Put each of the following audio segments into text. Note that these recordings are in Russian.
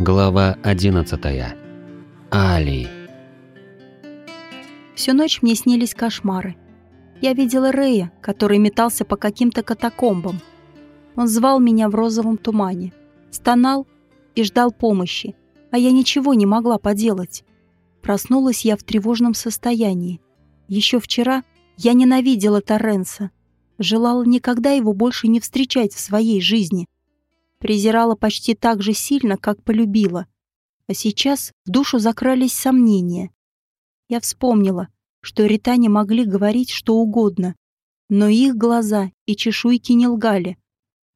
Глава 11. Али. Всю ночь мне снились кошмары. Я видела Рэя, который метался по каким-то катакомбам. Он звал меня в розовом тумане, стонал и ждал помощи, а я ничего не могла поделать. Проснулась я в тревожном состоянии. Еще вчера я ненавидела Торренса, желала никогда его больше не встречать в своей жизни — презирала почти так же сильно, как полюбила. А сейчас в душу закрались сомнения. Я вспомнила, что ритане могли говорить что угодно, но их глаза и чешуйки не лгали.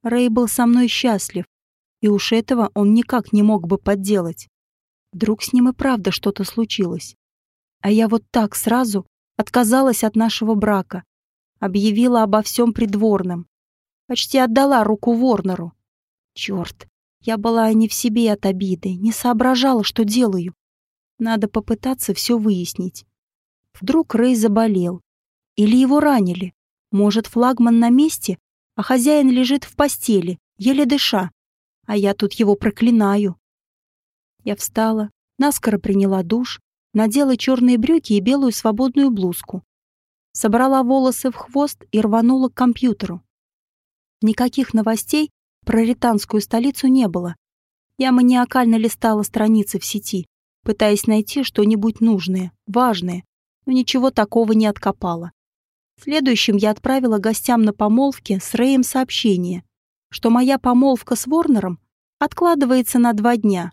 Рэй был со мной счастлив, и уж этого он никак не мог бы подделать. Вдруг с ним и правда что-то случилось. А я вот так сразу отказалась от нашего брака, объявила обо всем придворным, почти отдала руку Ворнеру. Черт, я была не в себе от обиды, не соображала, что делаю. Надо попытаться все выяснить. Вдруг Рэй заболел. Или его ранили. Может, флагман на месте, а хозяин лежит в постели, еле дыша. А я тут его проклинаю. Я встала, наскоро приняла душ, надела черные брюки и белую свободную блузку. Собрала волосы в хвост и рванула к компьютеру. Никаких новостей про ританскую столицу не было. Я маниакально листала страницы в сети, пытаясь найти что-нибудь нужное, важное, но ничего такого не откопала. Следующим я отправила гостям на помолвке с Рэем сообщение, что моя помолвка с Ворнером откладывается на два дня.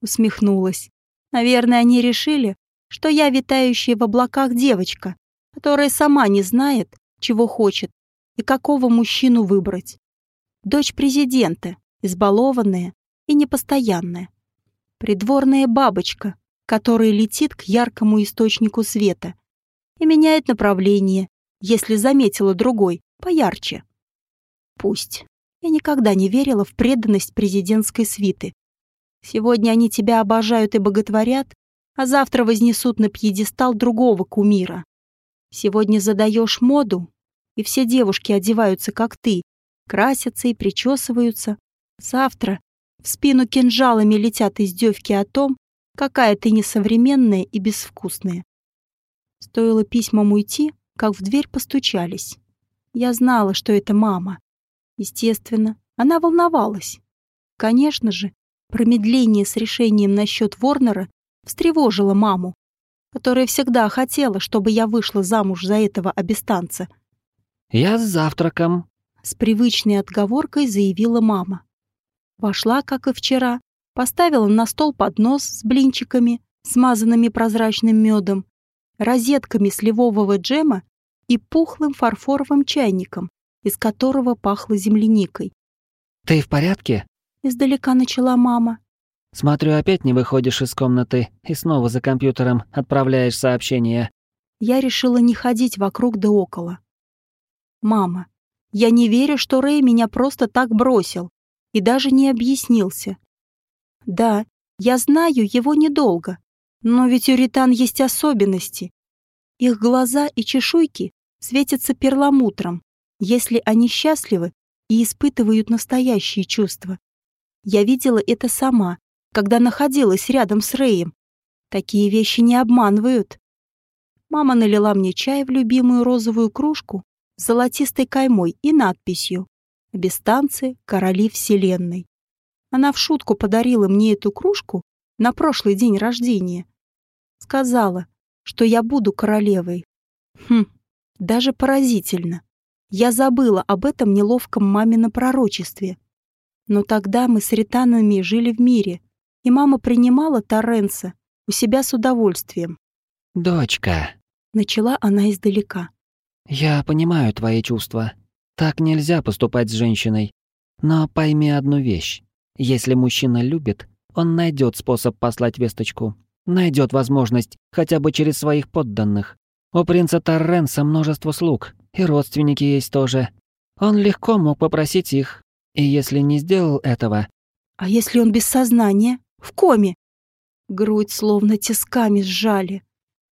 Усмехнулась. Наверное, они решили, что я витающая в облаках девочка, которая сама не знает, чего хочет и какого мужчину выбрать. Дочь президента, избалованная и непостоянная. Придворная бабочка, которая летит к яркому источнику света и меняет направление, если заметила другой, поярче. Пусть. Я никогда не верила в преданность президентской свиты. Сегодня они тебя обожают и боготворят, а завтра вознесут на пьедестал другого кумира. Сегодня задаешь моду, и все девушки одеваются, как ты, красятся и причесываются. Завтра в спину кинжалами летят издевки о том, какая ты несовременная и безвкусная. Стоило письмам уйти, как в дверь постучались. Я знала, что это мама. Естественно, она волновалась. Конечно же, промедление с решением насчет Ворнера встревожило маму, которая всегда хотела, чтобы я вышла замуж за этого обестанца. «Я с завтраком», с привычной отговоркой заявила мама. Вошла, как и вчера, поставила на стол поднос с блинчиками, смазанными прозрачным медом, розетками сливового джема и пухлым фарфоровым чайником, из которого пахло земляникой. «Ты в порядке?» — издалека начала мама. «Смотрю, опять не выходишь из комнаты и снова за компьютером отправляешь сообщения». Я решила не ходить вокруг да около. «Мама, я не верю, что Рэй меня просто так бросил и даже не объяснился. Да, я знаю его недолго, но ведь у ритан есть особенности. Их глаза и чешуйки светятся перламутром, если они счастливы и испытывают настоящие чувства. Я видела это сама, когда находилась рядом с Рэем. Такие вещи не обманывают. Мама налила мне чай в любимую розовую кружку с золотистой каймой и надписью «Бестанцы, короли вселенной». Она в шутку подарила мне эту кружку на прошлый день рождения. Сказала, что я буду королевой. Хм, даже поразительно. Я забыла об этом неловком мамином пророчестве. Но тогда мы с ританами жили в мире, и мама принимала Торренса у себя с удовольствием. «Дочка», — начала она издалека. «Я понимаю твои чувства. Так нельзя поступать с женщиной. Но пойми одну вещь. Если мужчина любит, он найдет способ послать весточку. Найдет возможность, хотя бы через своих подданных. У принца Торренса множество слуг, и родственники есть тоже. Он легко мог попросить их. И если не сделал этого... А если он без сознания? В коме? Грудь словно тисками сжали.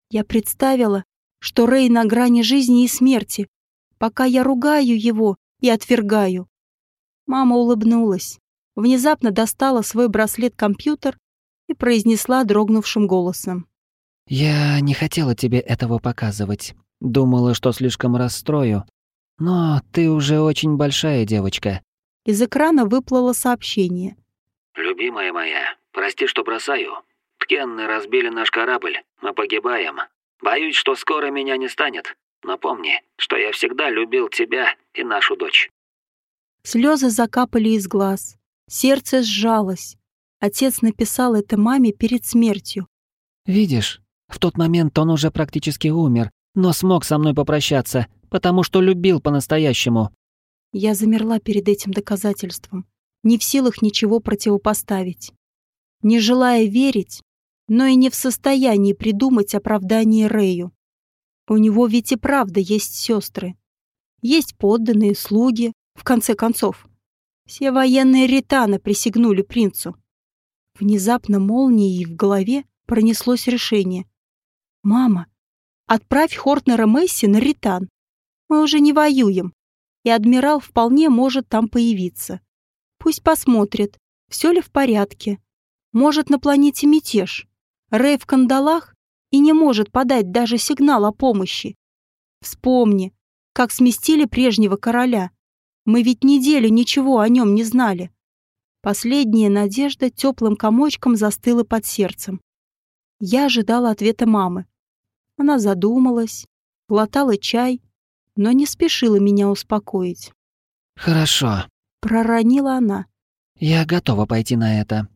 Я представила, что Рэй на грани жизни и смерти, пока я ругаю его и отвергаю. Мама улыбнулась. внезапно достала свой браслет-компьютер и произнесла дрогнувшим голосом. «Я не хотела тебе этого показывать. Думала, что слишком расстрою. Но ты уже очень большая девочка». Из экрана выплыло сообщение. «Любимая моя, прости, что бросаю. Ткенны разбили наш корабль. Мы погибаем. Боюсь, что скоро меня не станет. Но помни, что я всегда любил тебя и нашу дочь». Слезы закапали из глаз. Сердце сжалось. Отец написал это маме перед смертью. «Видишь, в тот момент он уже практически умер, но смог со мной попрощаться, потому что любил по-настоящему». Я замерла перед этим доказательством, не в силах ничего противопоставить. Не желая верить, но и не в состоянии придумать оправдание Рэю. У него ведь и правда есть сестры. Есть подданные, слуги, в конце концов. Все военные ританы присягнули принцу. Внезапно молнией в голове пронеслось решение. «Мама, отправь Хортнера Месси на ритан. Мы уже не воюем, и адмирал вполне может там появиться. Пусть посмотрит, все ли в порядке. Может, на планете мятеж. Рэй в кандалах и не может подать даже сигнал о помощи. Вспомни, как сместили прежнего короля. Мы ведь неделю ничего о нем не знали. Последняя надежда теплым комочком застыла под сердцем. Я ожидала ответа мамы. Она задумалась, глотала чай, но не спешила меня успокоить. «Хорошо», — проронила она. «Я готова пойти на это.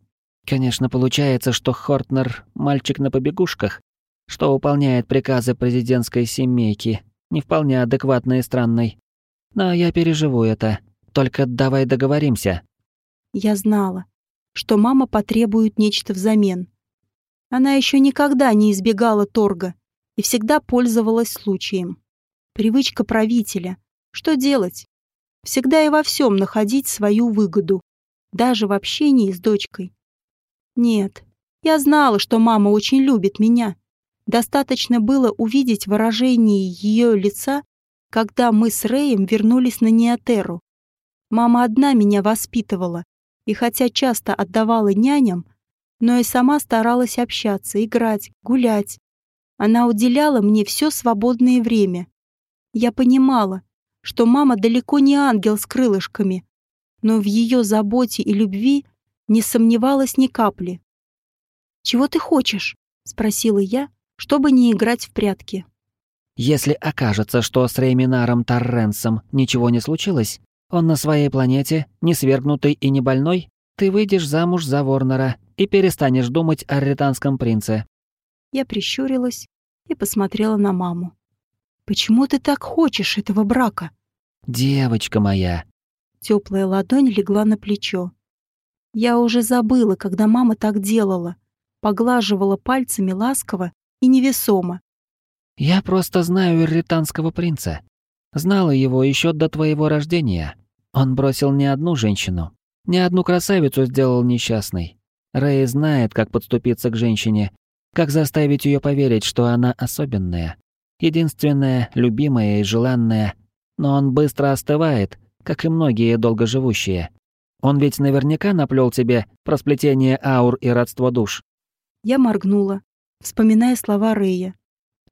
Конечно, получается, что Хортнер — мальчик на побегушках, что выполняет приказы президентской семейки, не вполне адекватной и странной. Но я переживу это. Только давай договоримся». Я знала, что мама потребует нечто взамен. Она еще никогда не избегала торга и всегда пользовалась случаем. Привычка правителя. Что делать? Всегда и во всем находить свою выгоду, даже в общении с дочкой. Нет, я знала, что мама очень любит меня. Достаточно было увидеть выражение ее лица, когда мы с Рэем вернулись на Неотеру. Мама одна меня воспитывала, и хотя часто отдавала няням, но и сама старалась общаться, играть, гулять. Она уделяла мне все свободное время. Я понимала, что мама далеко не ангел с крылышками, но в ее заботе и любви не сомневалась ни капли. «Чего ты хочешь?» — спросила я, чтобы не играть в прятки. «Если окажется, что с Рейминаром Торренсом ничего не случилось, он на своей планете, не свергнутый и не больной, ты выйдешь замуж за Ворнера и перестанешь думать о ританском принце». Я прищурилась и посмотрела на маму. «Почему ты так хочешь этого брака?» «Девочка моя». Теплая ладонь легла на плечо. Я уже забыла, когда мама так делала. Поглаживала пальцами ласково и невесомо. «Я просто знаю ирританского принца. Знала его еще до твоего рождения. Он бросил не одну женщину, не одну красавицу сделал несчастной. Рэй знает, как подступиться к женщине, как заставить ее поверить, что она особенная, единственная, любимая и желанная. Но он быстро остывает, как и многие долгоживущие. Он ведь наверняка наплел тебе про сплетение аур и родство душ. Я моргнула, вспоминая слова Рэя.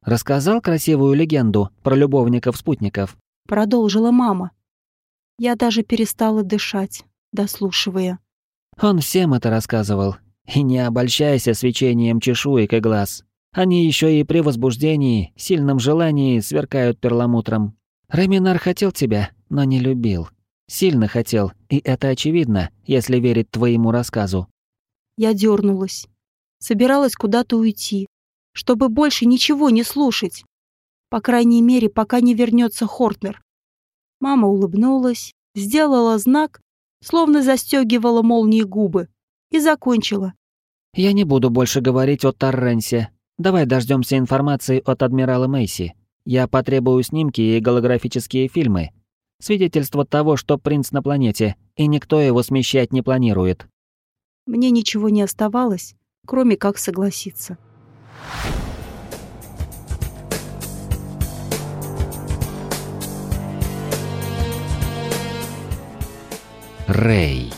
Рассказал красивую легенду про любовников-спутников. Продолжила мама. Я даже перестала дышать, дослушивая. Он всем это рассказывал. И не обольщайся свечением чешуек и глаз. Они еще и при возбуждении, сильном желании сверкают перламутром. Реминар хотел тебя, но не любил. Сильно хотел, и это очевидно, если верить твоему рассказу. Я дернулась. Собиралась куда-то уйти, чтобы больше ничего не слушать. По крайней мере, пока не вернется Хортнер. Мама улыбнулась, сделала знак, словно застегивала молнии губы, и закончила. «Я не буду больше говорить о Торренсе. Давай дождемся информации от адмирала Мейси. Я потребую снимки и голографические фильмы, свидетельство того, что принц на планете, и никто его смещать не планирует. Мне ничего не оставалось, кроме как согласиться. Рэй.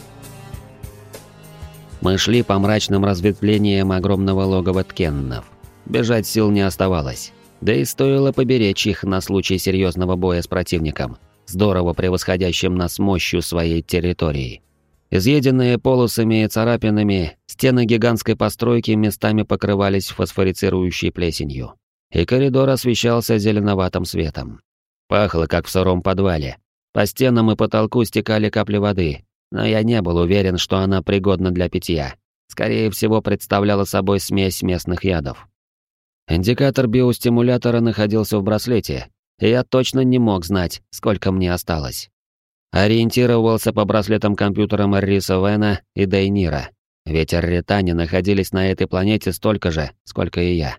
Мы шли по мрачным разветвлениям огромного логова ткеннов. Бежать сил не оставалось. Да и стоило поберечь их на случай серьезного боя с противником, здорово превосходящим нас мощью своей территории. Изъеденные полосами и царапинами, стены гигантской постройки местами покрывались фосфорицирующей плесенью. И коридор освещался зеленоватым светом. Пахло, как в сыром подвале. По стенам и потолку стекали капли воды, но я не был уверен, что она пригодна для питья. Скорее всего, представляла собой смесь местных ядов. Индикатор биостимулятора находился в браслете, я точно не мог знать, сколько мне осталось. Ориентировался по браслетам-компьютерам Риса Вена и Дейнира, ведь арретане находились на этой планете столько же, сколько и я.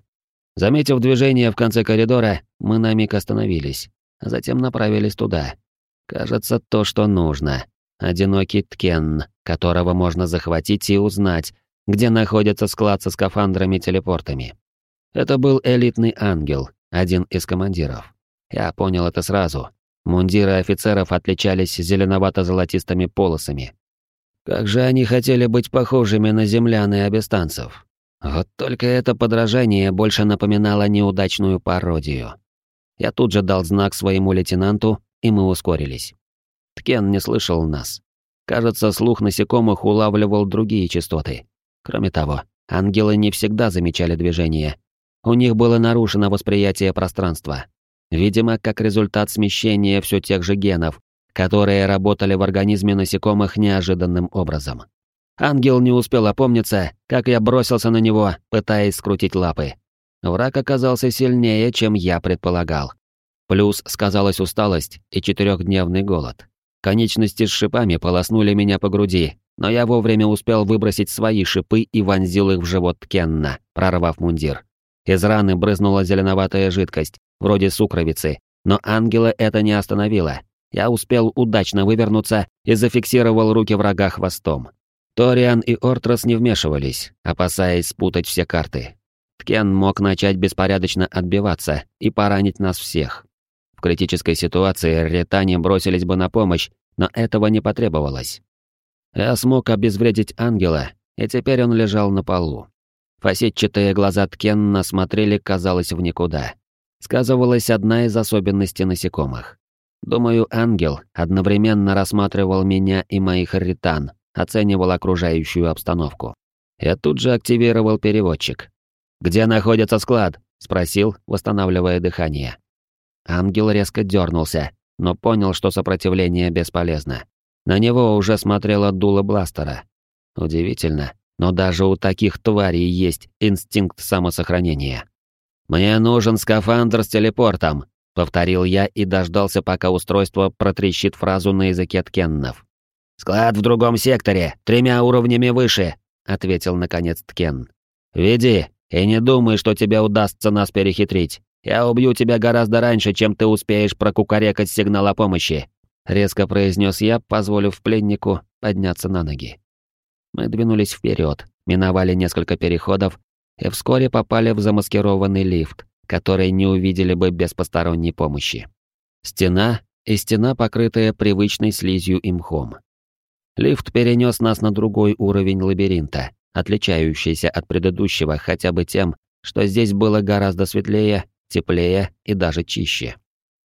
Заметив движение в конце коридора, мы на миг остановились, а затем направились туда. Кажется, то, что нужно. Одинокий Ткен, которого можно захватить и узнать, где находится склад со скафандрами-телепортами. Это был элитный ангел, один из командиров. Я понял это сразу. Мундиры офицеров отличались зеленовато-золотистыми полосами. Как же они хотели быть похожими на землян и абистанцев. Вот только это подражание больше напоминало неудачную пародию. Я тут же дал знак своему лейтенанту, и мы ускорились. Ткен не слышал нас. Кажется, слух насекомых улавливал другие частоты. Кроме того, ангелы не всегда замечали движение, у них было нарушено восприятие пространства. Видимо, как результат смещения все тех же генов, которые работали в организме насекомых неожиданным образом. Ангел не успел опомниться, как я бросился на него, пытаясь скрутить лапы. Враг оказался сильнее, чем я предполагал. Плюс сказалась усталость и четырехдневный голод. Конечности с шипами полоснули меня по груди, но я вовремя успел выбросить свои шипы и вонзил их в живот Кенна, прорвав мундир. Из раны брызнула зеленоватая жидкость, вроде сукровицы, но ангела это не остановило. Я успел удачно вывернуться и зафиксировал руки врага хвостом. Ториан и Ортрос не вмешивались, опасаясь спутать все карты. Ткен мог начать беспорядочно отбиваться и поранить нас всех. В критической ситуации ретане бросились бы на помощь, но этого не потребовалось. Я смог обезвредить ангела, и теперь он лежал на полу. Фасетчатые глаза Ткенна смотрели, казалось, в никуда. Сказывалась одна из особенностей насекомых. Думаю, ангел одновременно рассматривал меня и моих ритан, оценивал окружающую обстановку. Я тут же активировал переводчик. «Где находится склад?» — спросил, восстанавливая дыхание. Ангел резко дернулся, но понял, что сопротивление бесполезно. На него уже смотрело дуло бластера. Удивительно, но даже у таких тварей есть инстинкт самосохранения. «Мне нужен скафандр с телепортом», — повторил я и дождался, пока устройство протрещит фразу на языке ткеннов. «Склад в другом секторе, тремя уровнями выше», — ответил наконец Ткен. «Веди, и не думай, что тебе удастся нас перехитрить. Я убью тебя гораздо раньше, чем ты успеешь прокукарекать сигнал о помощи», — резко произнес я, позволив пленнику подняться на ноги. Мы двинулись вперед, миновали несколько переходов и вскоре попали в замаскированный лифт, который не увидели бы без посторонней помощи. Стена и стена, покрытая привычной слизью и мхом. Лифт перенес нас на другой уровень лабиринта, отличающийся от предыдущего хотя бы тем, что здесь было гораздо светлее, теплее и даже чище.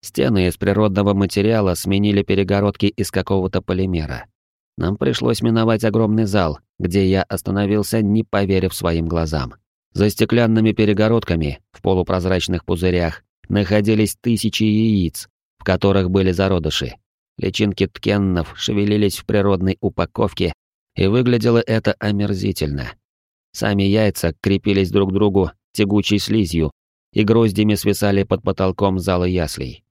Стены из природного материала сменили перегородки из какого-то полимера. Нам пришлось миновать огромный зал, где я остановился, не поверив своим глазам. За стеклянными перегородками, в полупрозрачных пузырях, находились тысячи яиц, в которых были зародыши. Личинки ткеннов шевелились в природной упаковке, и выглядело это омерзительно. Сами яйца крепились друг к другу тягучей слизью и гроздями свисали под потолком зала яслей.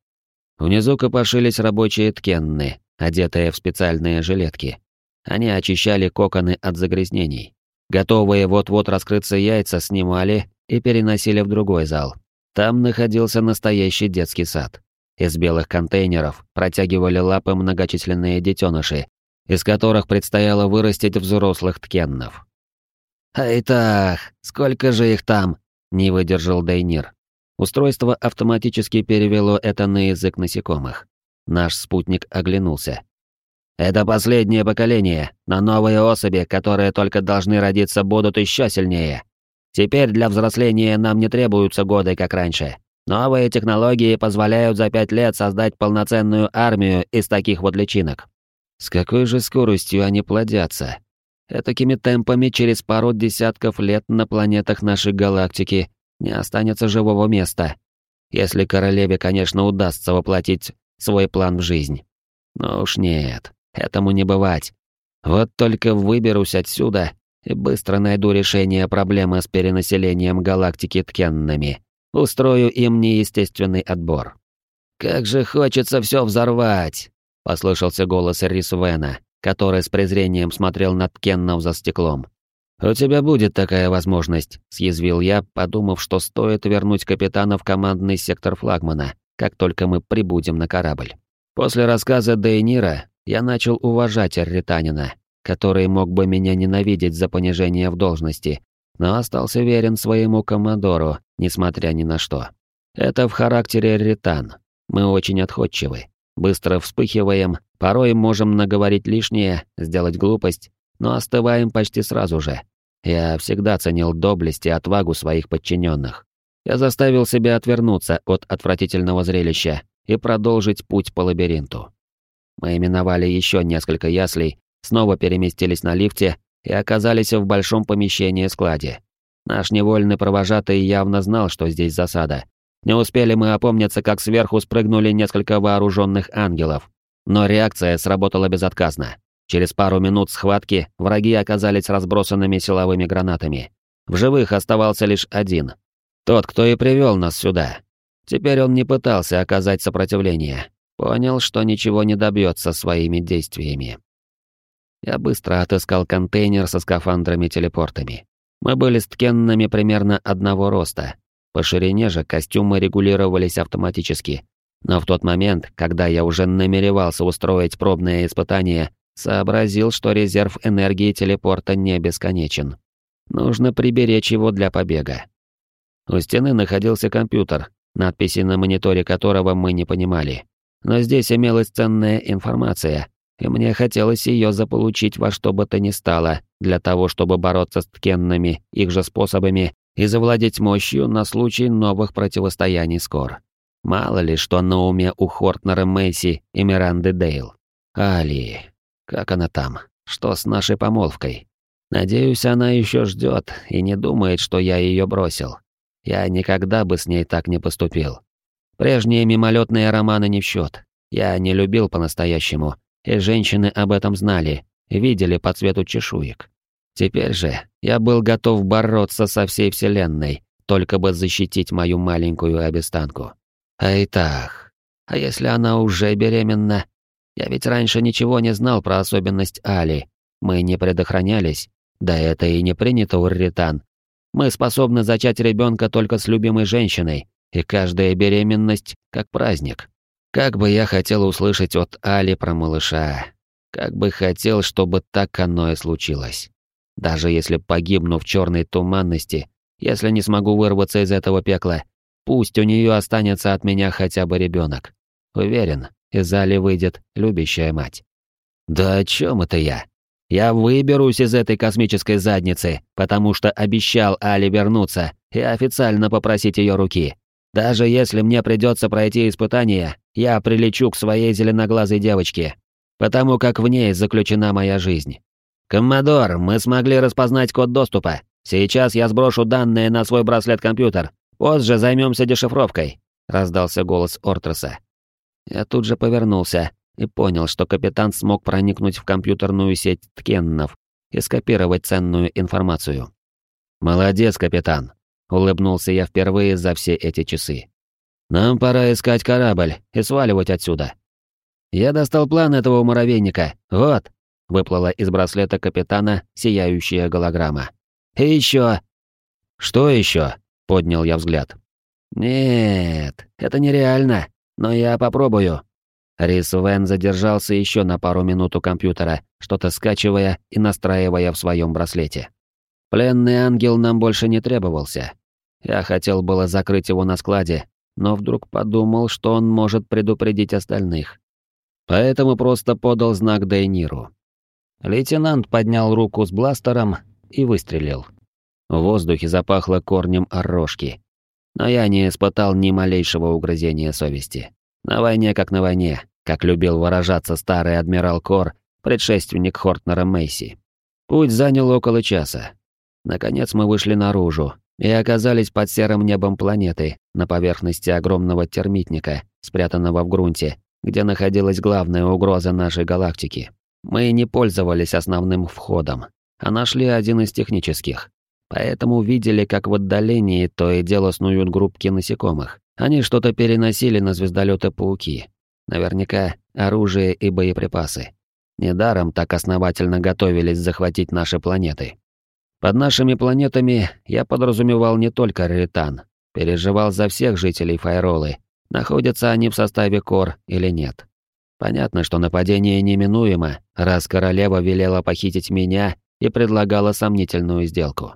Внизу копошились рабочие ткенны, одетые в специальные жилетки. Они очищали коконы от загрязнений. Готовые вот-вот раскрыться яйца снимали и переносили в другой зал. Там находился настоящий детский сад. Из белых контейнеров протягивали лапы многочисленные детеныши, из которых предстояло вырастить взрослых ткеннов. «Айтах, сколько же их там?» — не выдержал Дейнир. Устройство автоматически перевело это на язык насекомых. Наш спутник оглянулся. Это последнее поколение, но новые особи, которые только должны родиться, будут еще сильнее. Теперь для взросления нам не требуются годы, как раньше. Новые технологии позволяют за пять лет создать полноценную армию из таких вот личинок. С какой же скоростью они плодятся? Этакими темпами через пару десятков лет на планетах нашей галактики не останется живого места. Если королеве, конечно, удастся воплотить свой план в жизнь. Но уж нет. Этому не бывать. Вот только выберусь отсюда и быстро найду решение проблемы с перенаселением галактики ткенными. Устрою им неестественный отбор. «Как же хочется все взорвать!» — послышался голос Рис Вена, который с презрением смотрел на Ткеннов за стеклом. «У тебя будет такая возможность», — съязвил я, подумав, что стоит вернуть капитана в командный сектор флагмана, как только мы прибудем на корабль. После рассказа Дейнира я начал уважать Эрританина, который мог бы меня ненавидеть за понижение в должности, но остался верен своему коммодору, несмотря ни на что. Это в характере Эрритан. Мы очень отходчивы, быстро вспыхиваем, порой можем наговорить лишнее, сделать глупость, но остываем почти сразу же. Я всегда ценил доблесть и отвагу своих подчиненных. Я заставил себя отвернуться от отвратительного зрелища и продолжить путь по лабиринту. Мы именовали еще несколько яслей, снова переместились на лифте и оказались в большом помещении-складе. Наш невольный провожатый явно знал, что здесь засада. Не успели мы опомниться, как сверху спрыгнули несколько вооруженных ангелов. Но реакция сработала безотказно. Через пару минут схватки враги оказались разбросанными силовыми гранатами. В живых оставался лишь один. Тот, кто и привел нас сюда. Теперь он не пытался оказать сопротивление. Понял, что ничего не добьется своими действиями. Я быстро отыскал контейнер со скафандрами-телепортами. Мы были с ткенными примерно одного роста. По ширине же костюмы регулировались автоматически. Но в тот момент, когда я уже намеревался устроить пробное испытание, сообразил, что резерв энергии телепорта не бесконечен. Нужно приберечь его для побега. У стены находился компьютер, надписи на мониторе которого мы не понимали. Но здесь имелась ценная информация, и мне хотелось ее заполучить во что бы то ни стало, для того, чтобы бороться с ткенными их же способами и завладеть мощью на случай новых противостояний скор. Мало ли, что на уме у Хортнера Мэйси и Миранды Дейл. Али, как она там? Что с нашей помолвкой? Надеюсь, она еще ждет и не думает, что я ее бросил. Я никогда бы с ней так не поступил. Прежние мимолетные романы не в счет. Я не любил по-настоящему, и женщины об этом знали, видели по цвету чешуек. Теперь же я был готов бороться со всей Вселенной, только бы защитить мою маленькую обестанку. Айтах, а если она уже беременна? Я ведь раньше ничего не знал про особенность Али. Мы не предохранялись. Да это и не принято у Ритан. Мы способны зачать ребенка только с любимой женщиной, и каждая беременность как праздник. Как бы я хотел услышать от Али про малыша. Как бы хотел, чтобы так оно и случилось. Даже если погибну в черной туманности, если не смогу вырваться из этого пекла, пусть у нее останется от меня хотя бы ребенок. Уверен, из Али выйдет любящая мать. Да о чем это я? Я выберусь из этой космической задницы, потому что обещал Али вернуться и официально попросить ее руки. Даже если мне придется пройти испытание, я прилечу к своей зеленоглазой девочке, потому как в ней заключена моя жизнь. Коммодор, мы смогли распознать код доступа. Сейчас я сброшу данные на свой браслет-компьютер. Позже займемся дешифровкой», — раздался голос Ортреса. Я тут же повернулся и понял, что капитан смог проникнуть в компьютерную сеть Ткеннов и скопировать ценную информацию. «Молодец, капитан», Улыбнулся я впервые за все эти часы. Нам пора искать корабль и сваливать отсюда. Я достал план этого муравейника. Вот. Выплыла из браслета капитана сияющая голограмма. И еще. Что еще? Поднял я взгляд. Нет, это нереально, но я попробую. Рис Вен задержался еще на пару минут у компьютера, что-то скачивая и настраивая в своем браслете. Пленный ангел нам больше не требовался. Я хотел было закрыть его на складе, но вдруг подумал, что он может предупредить остальных. поэтому просто подал знак Дейниру. Лейтенант поднял руку с бластером и выстрелил. В воздухе запахло корнем орожки. Но я не испытал ни малейшего угрызения совести. На войне как на войне, как любил выражаться старый адмирал Кор, предшественник Хортнера Мейси. Путь занял около часа. Наконец мы вышли наружу и оказались под серым небом планеты, на поверхности огромного термитника, спрятанного в грунте, где находилась главная угроза нашей галактики. Мы не пользовались основным входом, а нашли один из технических. Поэтому видели, как в отдалении то и дело снуют группки насекомых. Они что-то переносили на звездолеты пауки. Наверняка оружие и боеприпасы. Недаром так основательно готовились захватить наши планеты. Под нашими планетами я подразумевал не только Ритан, переживал за всех жителей Файролы, находятся они в составе Кор или нет. Понятно, что нападение неминуемо, раз королева велела похитить меня и предлагала сомнительную сделку.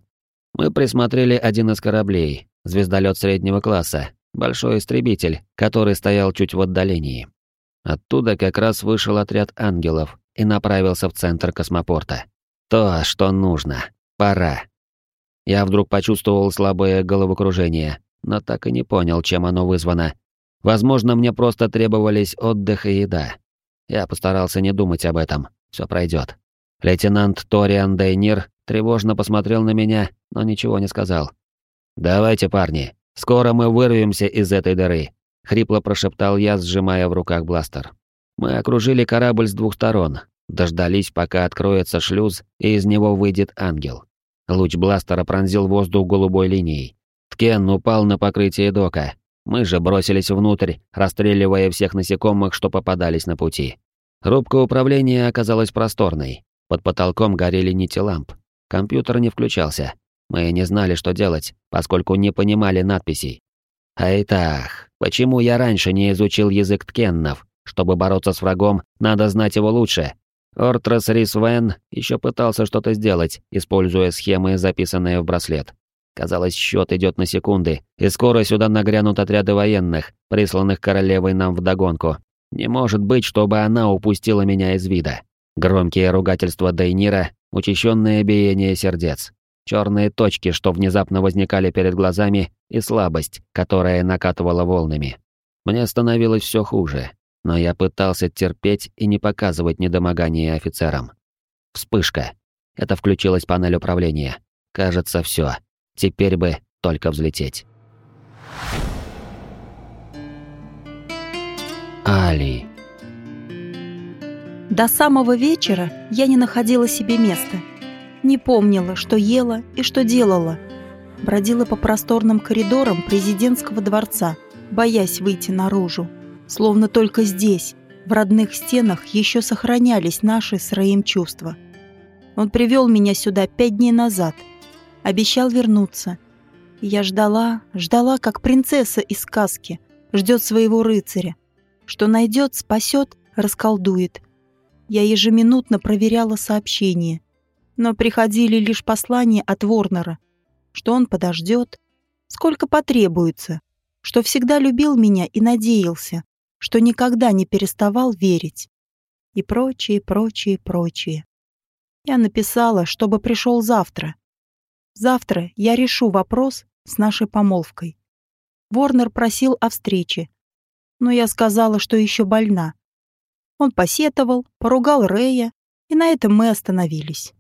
Мы присмотрели один из кораблей, звездолет среднего класса, большой истребитель, который стоял чуть в отдалении. Оттуда как раз вышел отряд ангелов и направился в центр космопорта. То, что нужно. Пора. Я вдруг почувствовал слабое головокружение, но так и не понял, чем оно вызвано. Возможно, мне просто требовались отдых и еда. Я постарался не думать об этом. Все пройдет. Лейтенант Ториан Дейнир тревожно посмотрел на меня, но ничего не сказал. «Давайте, парни, скоро мы вырвемся из этой дыры», — хрипло прошептал я, сжимая в руках бластер. Мы окружили корабль с двух сторон, дождались, пока откроется шлюз, и из него выйдет ангел. Луч бластера пронзил воздух голубой линией. Ткен упал на покрытие дока, мы же бросились внутрь, расстреливая всех насекомых, что попадались на пути. Рубка управления оказалась просторной. Под потолком горели нити ламп. Компьютер не включался. Мы не знали, что делать, поскольку не понимали надписей. Айтах, почему я раньше не изучил язык ткеннов? Чтобы бороться с врагом, надо знать его лучше. Ортрас Рисвен еще пытался что-то сделать, используя схемы, записанные в браслет. Казалось, счет идет на секунды, и скоро сюда нагрянут отряды военных, присланных королевой нам вдогонку. Не может быть, чтобы она упустила меня из вида. Громкие ругательства Дейнира, учащенное биение сердец, черные точки, что внезапно возникали перед глазами, и слабость, которая накатывала волнами. Мне становилось все хуже, но я пытался терпеть и не показывать недомогание офицерам. Вспышка. Это включилась панель управления. Кажется, все. Теперь бы только взлететь. Али. До самого вечера я не находила себе места. Не помнила, что ела и что делала. Бродила по просторным коридорам президентского дворца, боясь выйти наружу. Словно только здесь, в родных стенах, еще сохранялись наши с Раем чувства. Он привел меня сюда пять дней назад — Обещал вернуться. я ждала, ждала, как принцесса из сказки ждет своего рыцаря. Что найдет, спасет, расколдует. Я ежеминутно проверяла сообщения. Но приходили лишь послания от Ворнера, что он подождет, сколько потребуется, что всегда любил меня и надеялся, что никогда не переставал верить. И прочее, прочее, прочее. Я написала, чтобы пришел завтра, Завтра я решу вопрос с нашей помолвкой. Ворнер просил о встрече, но я сказала, что еще больна. Он посетовал, поругал Рея, и на этом мы остановились.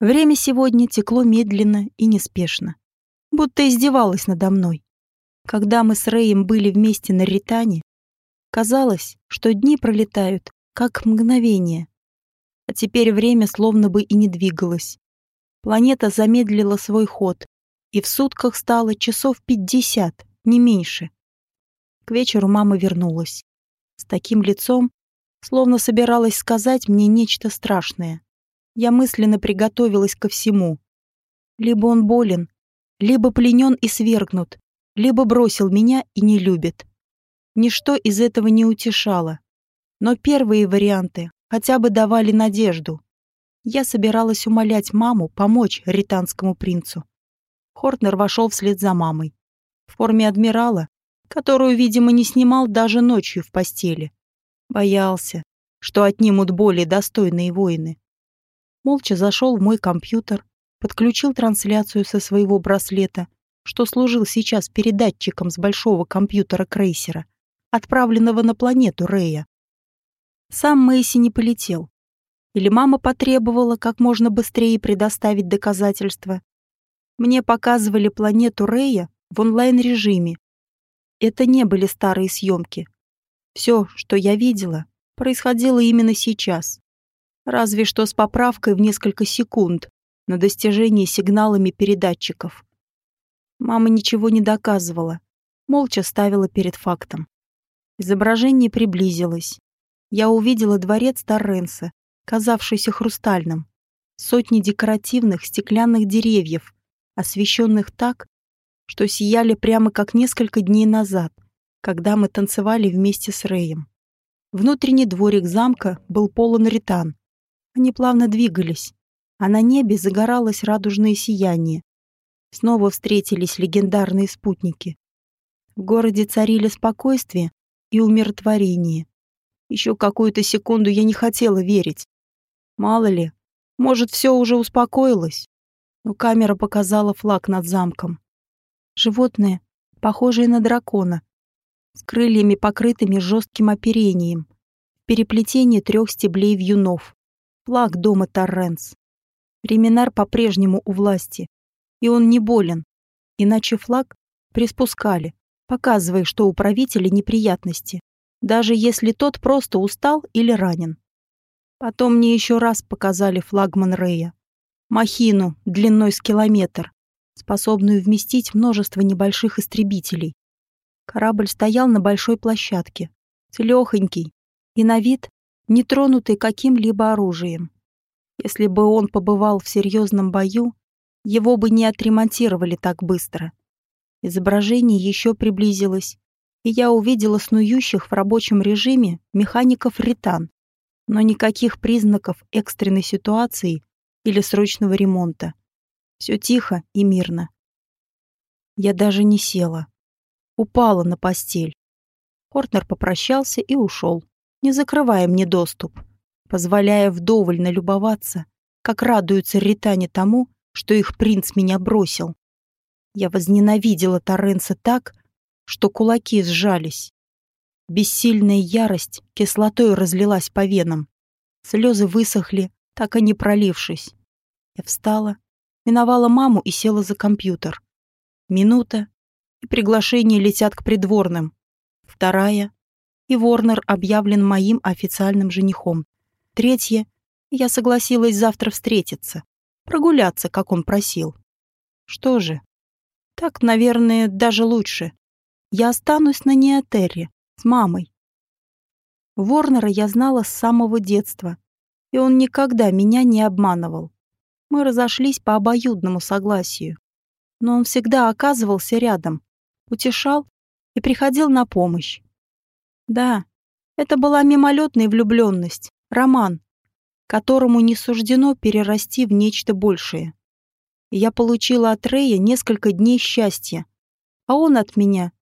Время сегодня текло медленно и неспешно, будто издевалось надо мной. Когда мы с Рэем были вместе на Ритане, казалось, что дни пролетают, как мгновение. А теперь время словно бы и не двигалось. Планета замедлила свой ход, и в сутках стало часов пятьдесят, не меньше. К вечеру мама вернулась. С таким лицом, словно собиралась сказать мне нечто страшное. Я мысленно приготовилась ко всему. Либо он болен, либо пленен и свергнут, либо бросил меня и не любит. Ничто из этого не утешало. Но первые варианты хотя бы давали надежду. Я собиралась умолять маму помочь ританскому принцу. Хортнер вошел вслед за мамой. В форме адмирала, которую, видимо, не снимал даже ночью в постели. Боялся, что отнимут более достойные воины. Молча зашел в мой компьютер, подключил трансляцию со своего браслета, что служил сейчас передатчиком с большого компьютера крейсера, отправленного на планету Рея. Сам Мэйси не полетел. Или мама потребовала как можно быстрее предоставить доказательства. Мне показывали планету Рея в онлайн-режиме. Это не были старые съемки. Все, что я видела, происходило именно сейчас. Разве что с поправкой в несколько секунд на достижение сигналами передатчиков. Мама ничего не доказывала, молча ставила перед фактом. Изображение приблизилось. Я увидела дворец Торренса, казавшийся хрустальным. Сотни декоративных стеклянных деревьев, освещенных так, что сияли прямо как несколько дней назад, когда мы танцевали вместе с Рэем. Внутренний дворик замка был полон ритан. Они плавно двигались, а на небе загоралось радужное сияние, Снова встретились легендарные спутники. В городе царили спокойствие и умиротворение. Еще какую-то секунду я не хотела верить. Мало ли, может, все уже успокоилось. Но камера показала флаг над замком. Животное, похожее на дракона, с крыльями, покрытыми жестким оперением, переплетение трех стеблей вьюнов. Флаг дома Торренс. Реминар по-прежнему у власти, и он не болен. Иначе флаг приспускали, показывая, что у правителя неприятности, даже если тот просто устал или ранен. Потом мне еще раз показали флагман Рея. Махину длиной с километр, способную вместить множество небольших истребителей. Корабль стоял на большой площадке, целехонький и на вид не тронутый каким-либо оружием. Если бы он побывал в серьезном бою, его бы не отремонтировали так быстро. Изображение еще приблизилось, и я увидела снующих в рабочем режиме механиков ритан, но никаких признаков экстренной ситуации или срочного ремонта. Все тихо и мирно. Я даже не села. Упала на постель. Кортнер попрощался и ушел, не закрывая мне доступ, позволяя вдоволь налюбоваться, как радуются ритане тому, что их принц меня бросил. Я возненавидела Торренса так, что кулаки сжались. Бессильная ярость кислотой разлилась по венам. Слезы высохли, так и не пролившись. Я встала, миновала маму и села за компьютер. Минута, и приглашения летят к придворным. Вторая, и Ворнер объявлен моим официальным женихом. Третья, я согласилась завтра встретиться прогуляться, как он просил. Что же, так, наверное, даже лучше. Я останусь на Неотерре с мамой. Ворнера я знала с самого детства, и он никогда меня не обманывал. Мы разошлись по обоюдному согласию. Но он всегда оказывался рядом, утешал и приходил на помощь. Да, это была мимолетная влюбленность, роман, которому не суждено перерасти в нечто большее. Я получила от Рэя несколько дней счастья, а он от меня,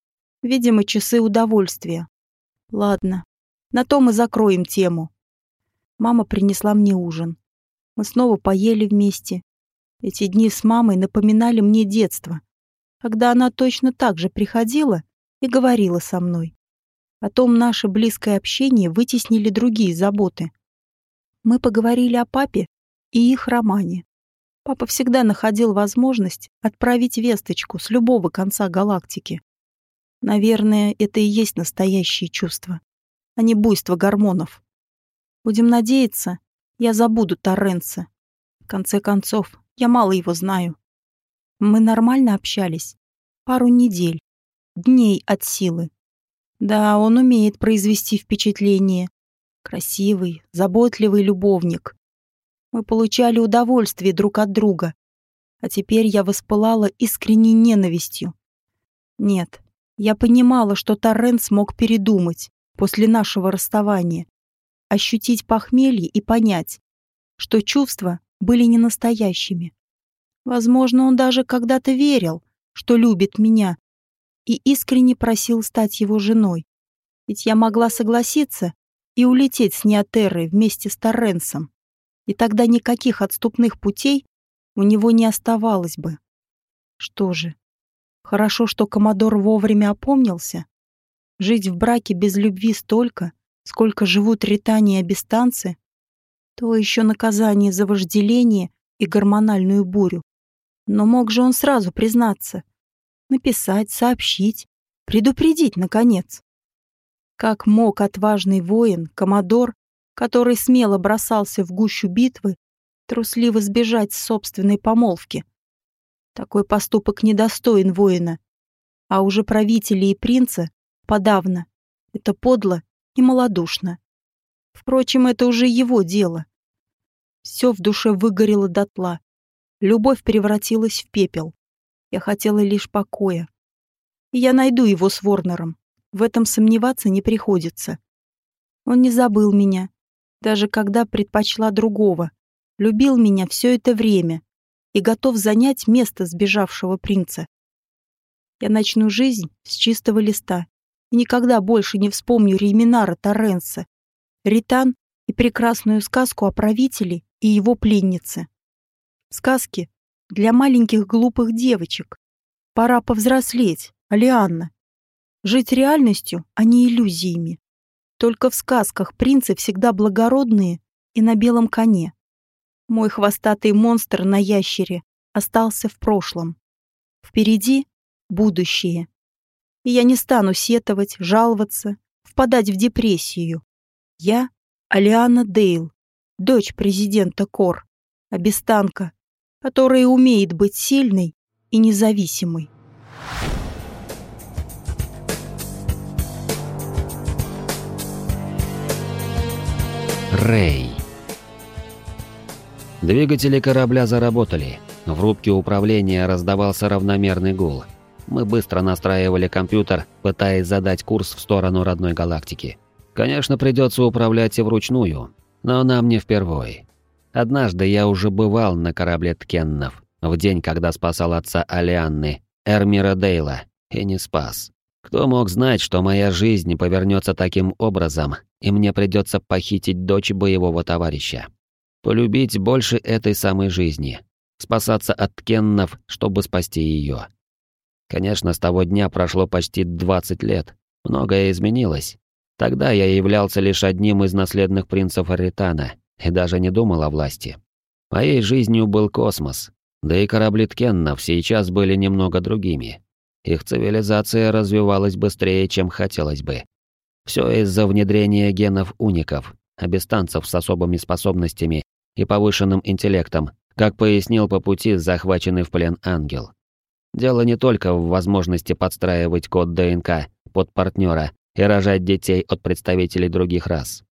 видимо, часы удовольствия. Ладно, на то мы закроем тему. Мама принесла мне ужин. Мы снова поели вместе. Эти дни с мамой напоминали мне детство, когда она точно так же приходила и говорила со мной. Потом наше близкое общение вытеснили другие заботы. Мы поговорили о папе и их романе. Папа всегда находил возможность отправить весточку с любого конца галактики. Наверное, это и есть настоящие чувства, а не буйство гормонов. Будем надеяться, я забуду Торренса. В конце концов, я мало его знаю. Мы нормально общались. Пару недель. Дней от силы. Да, он умеет произвести впечатление, Красивый, заботливый любовник. Мы получали удовольствие друг от друга. А теперь я воспылала искренней ненавистью. Нет, я понимала, что Торрен смог передумать после нашего расставания, ощутить похмелье и понять, что чувства были не настоящими. Возможно, он даже когда-то верил, что любит меня, и искренне просил стать его женой. Ведь я могла согласиться и улететь с Неотеррой вместе с Торренсом. И тогда никаких отступных путей у него не оставалось бы. Что же, хорошо, что Комодор вовремя опомнился. Жить в браке без любви столько, сколько живут ритане и абистанцы, то еще наказание за вожделение и гормональную бурю. Но мог же он сразу признаться. Написать, сообщить, предупредить, наконец. Как мог отважный воин, комодор, который смело бросался в гущу битвы, трусливо сбежать с собственной помолвки? Такой поступок недостоин воина. А уже правители и принца подавно. Это подло и малодушно. Впрочем, это уже его дело. Все в душе выгорело дотла. Любовь превратилась в пепел. Я хотела лишь покоя. И я найду его с Ворнером. В этом сомневаться не приходится. Он не забыл меня, даже когда предпочла другого. Любил меня все это время и готов занять место сбежавшего принца. Я начну жизнь с чистого листа и никогда больше не вспомню Реминара Торренса, Ритан и прекрасную сказку о правителе и его пленнице. Сказки для маленьких глупых девочек. Пора повзрослеть, Алианна. Жить реальностью, а не иллюзиями. Только в сказках принцы всегда благородные и на белом коне. Мой хвостатый монстр на ящере остался в прошлом. Впереди будущее. И я не стану сетовать, жаловаться, впадать в депрессию. Я Алиана Дейл, дочь президента Кор, обестанка, которая умеет быть сильной и независимой. Рэй. Двигатели корабля заработали. В рубке управления раздавался равномерный гул. Мы быстро настраивали компьютер, пытаясь задать курс в сторону родной галактики. Конечно, придется управлять и вручную, но нам не впервой. Однажды я уже бывал на корабле Ткеннов, в день, когда спасал отца Алианны, Эрмира Дейла, и не спас. Кто мог знать, что моя жизнь повернется таким образом, и мне придется похитить дочь боевого товарища? Полюбить больше этой самой жизни, спасаться от Ткеннов, чтобы спасти ее. Конечно, с того дня прошло почти 20 лет. Многое изменилось. Тогда я являлся лишь одним из наследных принцев Аритана и даже не думал о власти. Моей жизнью был космос, да и корабли Ткеннов сейчас были немного другими. Их цивилизация развивалась быстрее, чем хотелось бы. Все из-за внедрения генов уников, обестанцев с особыми способностями и повышенным интеллектом, как пояснил по пути захваченный в плен ангел. Дело не только в возможности подстраивать код ДНК под партнера и рожать детей от представителей других рас.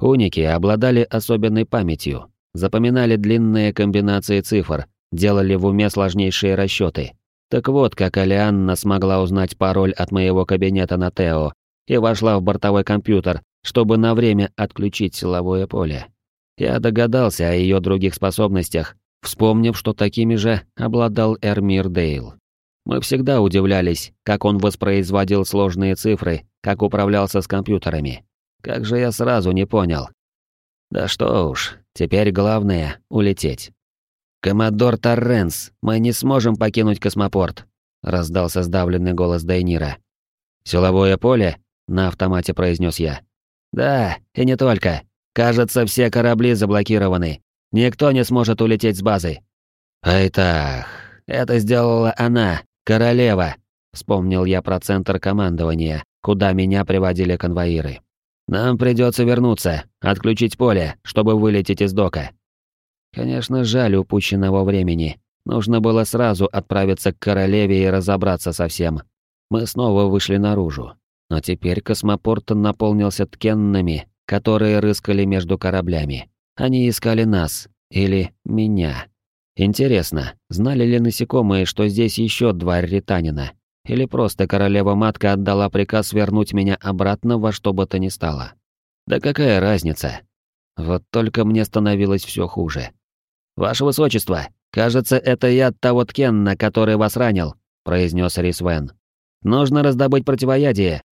Уники обладали особенной памятью, запоминали длинные комбинации цифр, делали в уме сложнейшие расчеты. Так вот, как Алианна смогла узнать пароль от моего кабинета на Тео и вошла в бортовой компьютер, чтобы на время отключить силовое поле. Я догадался о ее других способностях, вспомнив, что такими же обладал Эрмир Дейл. Мы всегда удивлялись, как он воспроизводил сложные цифры, как управлялся с компьютерами. Как же я сразу не понял. Да что уж, теперь главное — улететь. «Коммодор Торренс, мы не сможем покинуть космопорт», — раздался сдавленный голос Дейнира. «Силовое поле?» — на автомате произнес я. «Да, и не только. Кажется, все корабли заблокированы. Никто не сможет улететь с базы». «Ай так, это сделала она, «Королева!» — вспомнил я про центр командования, куда меня приводили конвоиры. «Нам придется вернуться, отключить поле, чтобы вылететь из дока». Конечно, жаль упущенного времени. Нужно было сразу отправиться к королеве и разобраться со всем. Мы снова вышли наружу. Но теперь космопорт наполнился ткенными, которые рыскали между кораблями. Они искали нас, или меня. Интересно, знали ли насекомые, что здесь еще два ританина? Или просто королева-матка отдала приказ вернуть меня обратно во что бы то ни стало? Да какая разница? Вот только мне становилось все хуже. «Ваше высочество, кажется, это яд того Ткенна, который вас ранил», — произнес Рисвен. «Нужно раздобыть противоядие».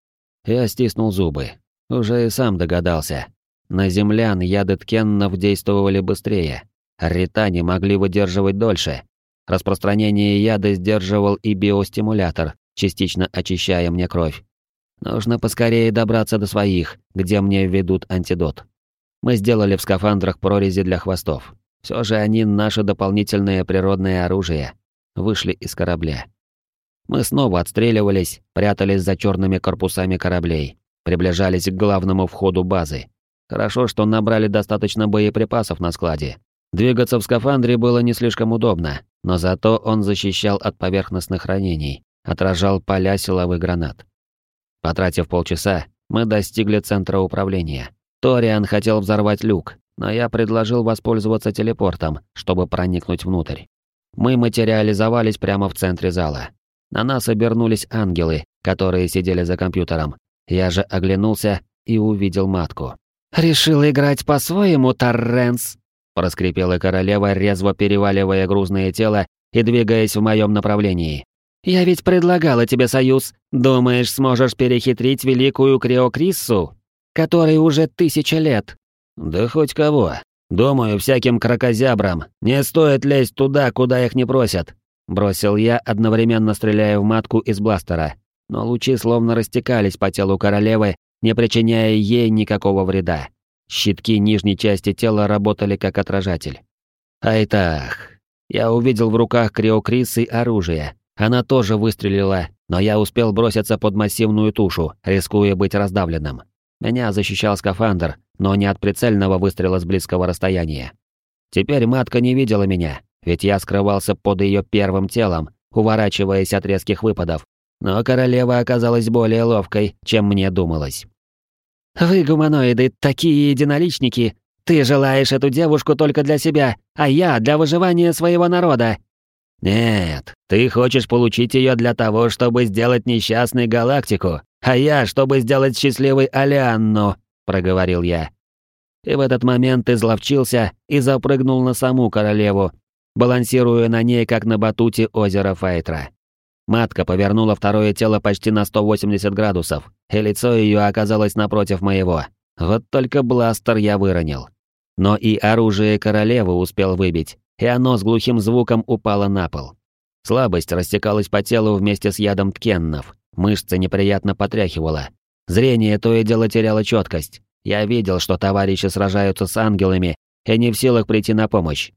Я стиснул зубы. уже и сам догадался. На землян яды ткеннов действовали быстрее. Ритане могли выдерживать дольше. Распространение яда сдерживал и биостимулятор, частично очищая мне кровь. Нужно поскорее добраться до своих, где мне введут антидот. Мы сделали в скафандрах прорези для хвостов. Все же они наше дополнительное природное оружие. Вышли из корабля. Мы снова отстреливались, прятались за черными корпусами кораблей, приближались к главному входу базы. Хорошо, что набрали достаточно боеприпасов на складе. Двигаться в скафандре было не слишком удобно, но зато он защищал от поверхностных ранений, отражал поля силовых гранат. Потратив полчаса, мы достигли центра управления. Ториан хотел взорвать люк, но я предложил воспользоваться телепортом, чтобы проникнуть внутрь. Мы материализовались прямо в центре зала. На нас обернулись ангелы, которые сидели за компьютером. Я же оглянулся и увидел матку. «Решил играть по-своему, Торренс?» проскрипела королева, резво переваливая грузное тело и двигаясь в моем направлении. «Я ведь предлагала тебе союз. Думаешь, сможешь перехитрить великую Криокриссу, которой уже тысяча лет?» «Да хоть кого. Думаю, всяким крокозябрам не стоит лезть туда, куда их не просят», бросил я, одновременно стреляя в матку из бластера. Но лучи словно растекались по телу королевы, не причиняя ей никакого вреда. Щитки нижней части тела работали как отражатель. Айтах. Я увидел в руках Криокрисы оружие. Она тоже выстрелила, но я успел броситься под массивную тушу, рискуя быть раздавленным. Меня защищал скафандр, но не от прицельного выстрела с близкого расстояния. Теперь матка не видела меня, ведь я скрывался под ее первым телом, уворачиваясь от резких выпадов. Но королева оказалась более ловкой, чем мне думалось. «Вы, гуманоиды, такие единоличники! Ты желаешь эту девушку только для себя, а я для выживания своего народа!» «Нет, ты хочешь получить ее для того, чтобы сделать несчастной галактику, а я, чтобы сделать счастливой Алианну», — проговорил я. И в этот момент изловчился и запрыгнул на саму королеву, балансируя на ней, как на батуте озера Файтра. Матка повернула второе тело почти на 180 градусов, и лицо ее оказалось напротив моего. Вот только бластер я выронил. Но и оружие королевы успел выбить, и оно с глухим звуком упало на пол. Слабость растекалась по телу вместе с ядом ткеннов, мышцы неприятно потряхивало. Зрение то и дело теряло четкость. Я видел, что товарищи сражаются с ангелами и не в силах прийти на помощь.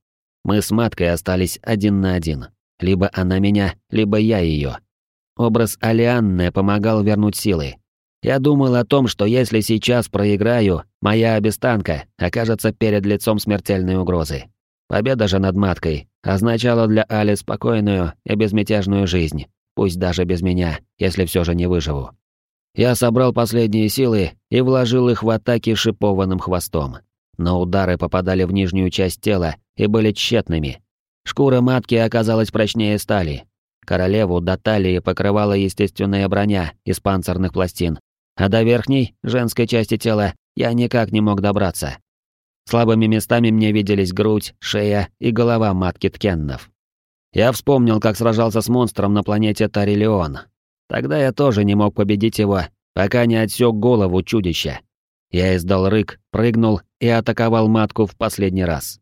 Мы с маткой остались один на один. Либо она меня, либо я ее. Образ Алианны помогал вернуть силы. Я думал о том, что если сейчас проиграю, моя обестанка окажется перед лицом смертельной угрозы. Победа же над маткой означала для Али спокойную и безмятежную жизнь, пусть даже без меня, если все же не выживу. Я собрал последние силы и вложил их в атаки шипованным хвостом. Но удары попадали в нижнюю часть тела и были тщетными, Шкура матки оказалась прочнее стали. Королеву до талии покрывала естественная броня из панцирных пластин, а до верхней, женской части тела, я никак не мог добраться. Слабыми местами мне виделись грудь, шея и голова матки Ткеннов. Я вспомнил, как сражался с монстром на планете Тарилион. Тогда я тоже не мог победить его, пока не отсек голову чудища. Я издал рык, прыгнул и атаковал матку в последний раз.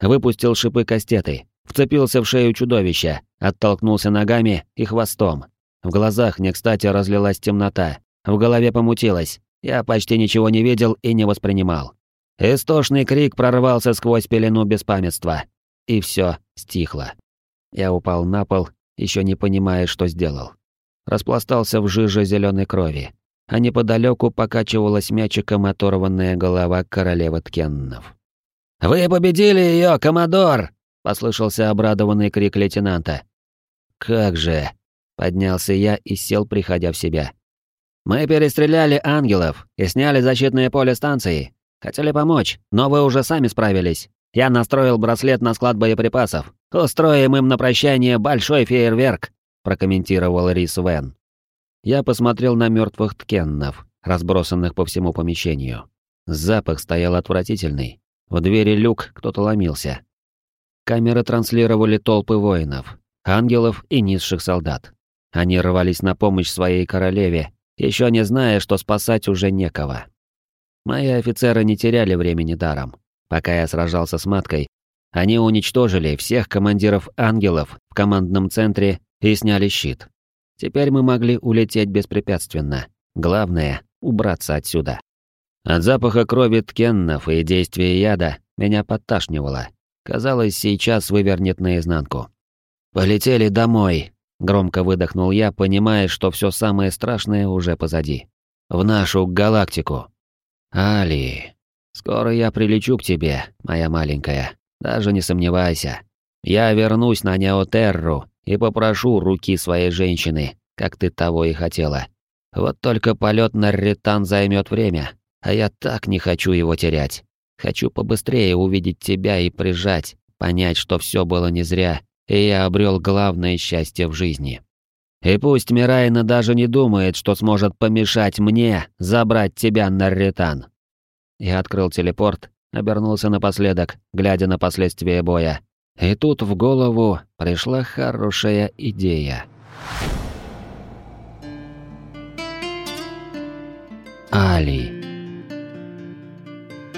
Выпустил шипы кастеты, Вцепился в шею чудовища, оттолкнулся ногами и хвостом. В глазах не кстати разлилась темнота, в голове помутилось. Я почти ничего не видел и не воспринимал. Истошный крик прорвался сквозь пелену беспамятства. И все стихло. Я упал на пол, еще не понимая, что сделал. Распластался в жиже зеленой крови, а неподалеку покачивалась мячиком оторванная голова королевы Ткеннов. «Вы победили ее, коммодор!» Послышался обрадованный крик лейтенанта. «Как же!» — поднялся я и сел, приходя в себя. «Мы перестреляли ангелов и сняли защитное поле станции. Хотели помочь, но вы уже сами справились. Я настроил браслет на склад боеприпасов. Устроим им на прощание большой фейерверк», — прокомментировал Рис Вен. Я посмотрел на мертвых ткеннов, разбросанных по всему помещению. Запах стоял отвратительный. В двери люк кто-то ломился. Камеры транслировали толпы воинов, ангелов и низших солдат. Они рвались на помощь своей королеве, еще не зная, что спасать уже некого. Мои офицеры не теряли времени даром. Пока я сражался с маткой, они уничтожили всех командиров ангелов в командном центре и сняли щит. Теперь мы могли улететь беспрепятственно. Главное — убраться отсюда. От запаха крови ткеннов и действия яда меня подташнивало. Казалось, сейчас вывернет наизнанку. «Полетели домой», — громко выдохнул я, понимая, что все самое страшное уже позади. «В нашу галактику». «Али, скоро я прилечу к тебе, моя маленькая, даже не сомневайся. Я вернусь на Неотерру и попрошу руки своей женщины, как ты того и хотела. Вот только полет на Ретан займет время, а я так не хочу его терять. Хочу побыстрее увидеть тебя и прижать, понять, что все было не зря, и я обрел главное счастье в жизни. И пусть Мирайна даже не думает, что сможет помешать мне забрать тебя на Ретан. Я открыл телепорт, обернулся напоследок, глядя на последствия боя. И тут в голову пришла хорошая идея. Али.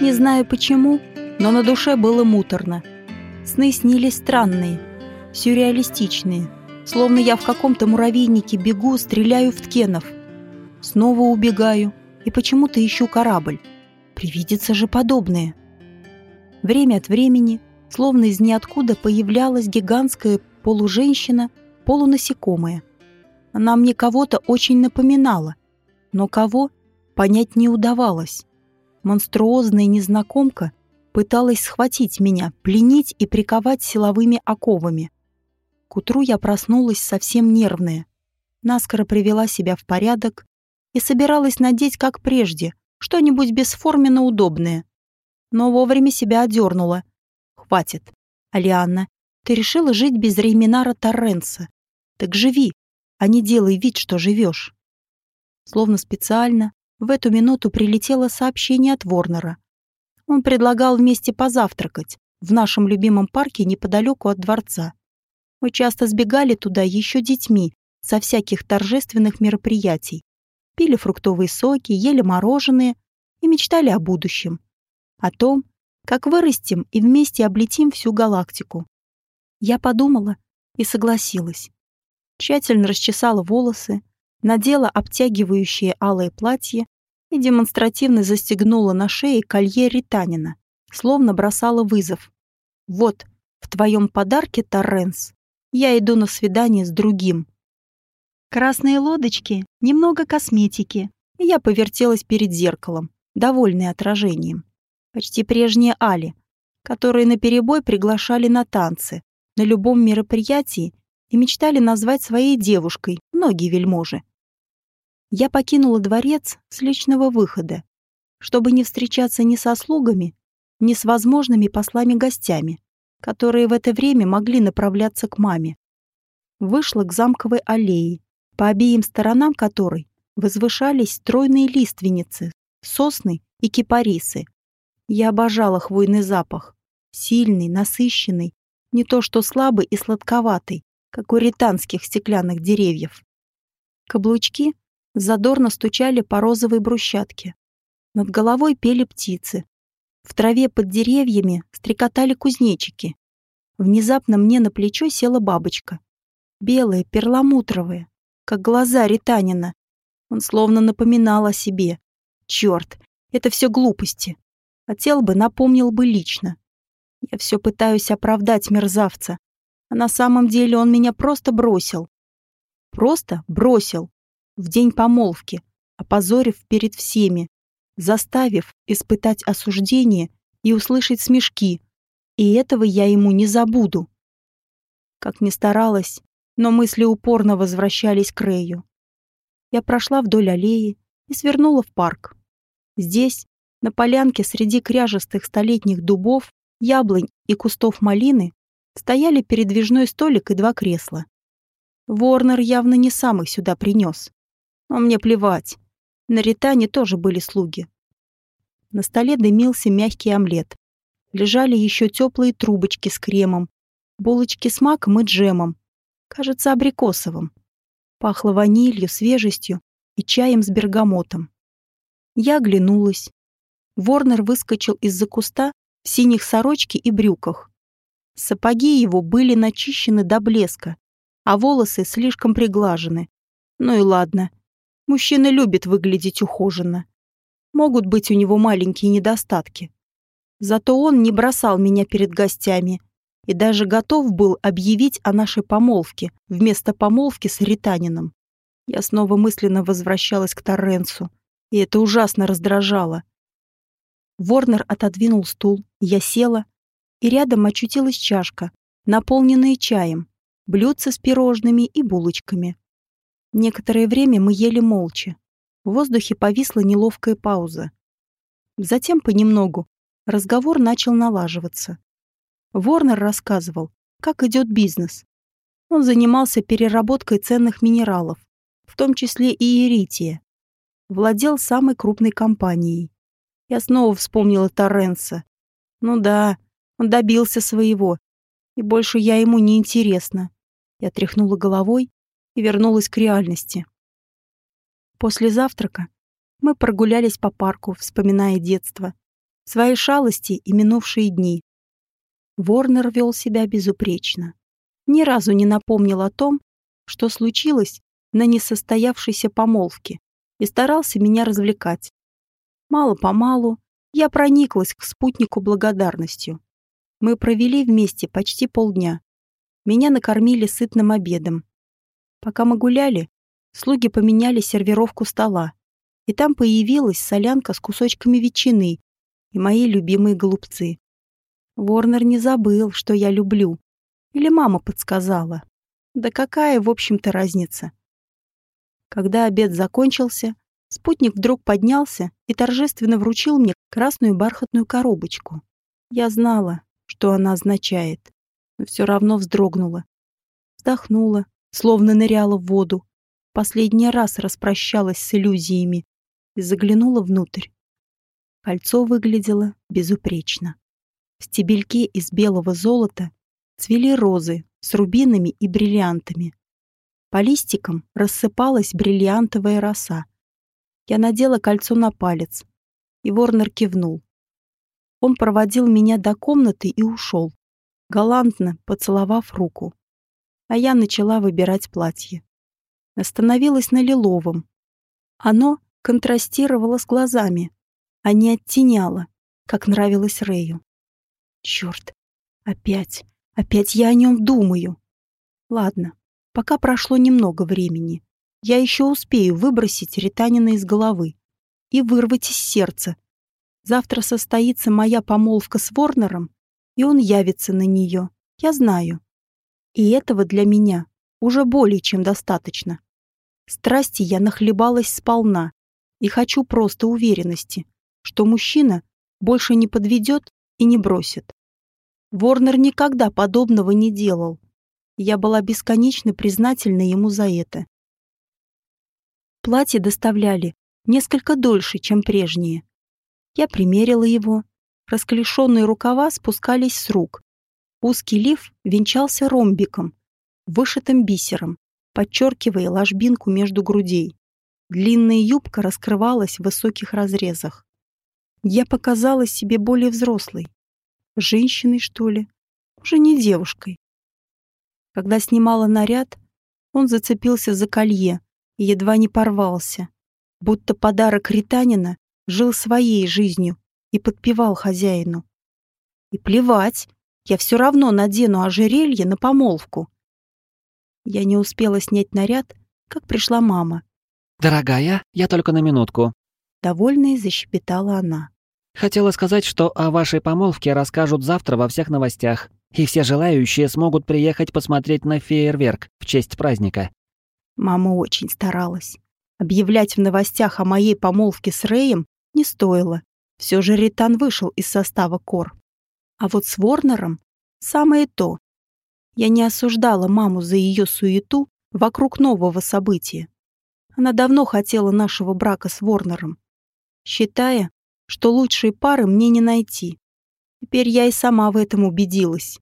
Не знаю почему, но на душе было муторно. Сны снились странные, сюрреалистичные, словно я в каком-то муравейнике бегу, стреляю в ткенов. Снова убегаю и почему-то ищу корабль. Привидится же подобное. Время от времени, словно из ниоткуда, появлялась гигантская полуженщина, полунасекомая. Она мне кого-то очень напоминала, но кого — понять не удавалось. Монструозная незнакомка пыталась схватить меня, пленить и приковать силовыми оковами. К утру я проснулась совсем нервная. Наскоро привела себя в порядок и собиралась надеть, как прежде, что-нибудь бесформенно удобное. Но вовремя себя одернула. Хватит. Алианна, ты решила жить без Рейминара Торренса. Так живи, а не делай вид, что живешь. Словно специально в эту минуту прилетело сообщение от Ворнера. Он предлагал вместе позавтракать в нашем любимом парке неподалеку от дворца. Мы часто сбегали туда еще детьми со всяких торжественных мероприятий. Пили фруктовые соки, ели мороженое и мечтали о будущем. О том, как вырастем и вместе облетим всю галактику. Я подумала и согласилась. Тщательно расчесала волосы, надела обтягивающее алое платье и демонстративно застегнула на шее колье Ританина, словно бросала вызов. «Вот, в твоем подарке, Торренс, я иду на свидание с другим». Красные лодочки, немного косметики, я повертелась перед зеркалом, довольная отражением. Почти прежняя Али, которые наперебой приглашали на танцы, на любом мероприятии и мечтали назвать своей девушкой многие вельможи я покинула дворец с личного выхода, чтобы не встречаться ни со слугами, ни с возможными послами-гостями, которые в это время могли направляться к маме. Вышла к замковой аллее, по обеим сторонам которой возвышались стройные лиственницы, сосны и кипарисы. Я обожала хвойный запах, сильный, насыщенный, не то что слабый и сладковатый, как у ританских стеклянных деревьев. Каблучки задорно стучали по розовой брусчатке. Над головой пели птицы. В траве под деревьями стрекотали кузнечики. Внезапно мне на плечо села бабочка. Белая, перламутровая, как глаза Ританина. Он словно напоминал о себе. Черт, это все глупости. Хотел бы, напомнил бы лично. Я все пытаюсь оправдать мерзавца. А на самом деле он меня просто бросил. Просто бросил в день помолвки, опозорив перед всеми, заставив испытать осуждение и услышать смешки, и этого я ему не забуду. Как ни старалась, но мысли упорно возвращались к Рэю. Я прошла вдоль аллеи и свернула в парк. Здесь, на полянке среди кряжестых столетних дубов, яблонь и кустов малины, стояли передвижной столик и два кресла. Ворнер явно не сам их сюда принес. Но мне плевать. На Ритане тоже были слуги. На столе дымился мягкий омлет. Лежали еще теплые трубочки с кремом, булочки с маком и джемом. Кажется, абрикосовым. Пахло ванилью, свежестью и чаем с бергамотом. Я оглянулась. Ворнер выскочил из-за куста в синих сорочке и брюках. Сапоги его были начищены до блеска, а волосы слишком приглажены. Ну и ладно. Мужчина любит выглядеть ухоженно. Могут быть у него маленькие недостатки. Зато он не бросал меня перед гостями и даже готов был объявить о нашей помолвке вместо помолвки с ританином. Я снова мысленно возвращалась к Торренсу, и это ужасно раздражало. Ворнер отодвинул стул, я села, и рядом очутилась чашка, наполненная чаем, блюдце с пирожными и булочками. Некоторое время мы ели молча. В воздухе повисла неловкая пауза. Затем понемногу разговор начал налаживаться. Ворнер рассказывал, как идет бизнес. Он занимался переработкой ценных минералов, в том числе и ирития. Владел самой крупной компанией. Я снова вспомнила Торренса. Ну да, он добился своего. И больше я ему не интересна. Я тряхнула головой и вернулась к реальности. После завтрака мы прогулялись по парку, вспоминая детство, свои шалости и минувшие дни. Ворнер вел себя безупречно. Ни разу не напомнил о том, что случилось на несостоявшейся помолвке, и старался меня развлекать. Мало-помалу я прониклась к спутнику благодарностью. Мы провели вместе почти полдня. Меня накормили сытным обедом. Пока мы гуляли, слуги поменяли сервировку стола, и там появилась солянка с кусочками ветчины и мои любимые голубцы. Ворнер не забыл, что я люблю. Или мама подсказала. Да какая, в общем-то, разница? Когда обед закончился, спутник вдруг поднялся и торжественно вручил мне красную бархатную коробочку. Я знала, что она означает, но все равно вздрогнула. Вздохнула, словно ныряла в воду, последний раз распрощалась с иллюзиями и заглянула внутрь. Кольцо выглядело безупречно. В стебельке из белого золота цвели розы с рубинами и бриллиантами. По листикам рассыпалась бриллиантовая роса. Я надела кольцо на палец, и Ворнер кивнул. Он проводил меня до комнаты и ушел, галантно поцеловав руку. А я начала выбирать платье. Остановилась на лиловом. Оно контрастировало с глазами, а не оттеняло, как нравилось Рэю. Черт, опять, опять я о нем думаю. Ладно, пока прошло немного времени. Я еще успею выбросить Ританина из головы и вырвать из сердца, Завтра состоится моя помолвка с Ворнером, и он явится на нее. Я знаю. И этого для меня уже более чем достаточно. Страсти я нахлебалась сполна и хочу просто уверенности, что мужчина больше не подведет и не бросит. Ворнер никогда подобного не делал. Я была бесконечно признательна ему за это. Платье доставляли несколько дольше, чем прежние. Я примерила его. Расклешенные рукава спускались с рук. Узкий лиф венчался ромбиком, вышитым бисером, подчеркивая ложбинку между грудей. Длинная юбка раскрывалась в высоких разрезах. Я показалась себе более взрослой. Женщиной, что ли? Уже не девушкой. Когда снимала наряд, он зацепился за колье и едва не порвался, будто подарок Ританина жил своей жизнью и подпевал хозяину. И плевать, я все равно надену ожерелье на помолвку. Я не успела снять наряд, как пришла мама. «Дорогая, я только на минутку», — довольная защепетала она. «Хотела сказать, что о вашей помолвке расскажут завтра во всех новостях, и все желающие смогут приехать посмотреть на фейерверк в честь праздника». Мама очень старалась. Объявлять в новостях о моей помолвке с Рэем не стоило. Все же Ритан вышел из состава Кор. А вот с Ворнером самое то. Я не осуждала маму за ее суету вокруг нового события. Она давно хотела нашего брака с Ворнером, считая, что лучшей пары мне не найти. Теперь я и сама в этом убедилась.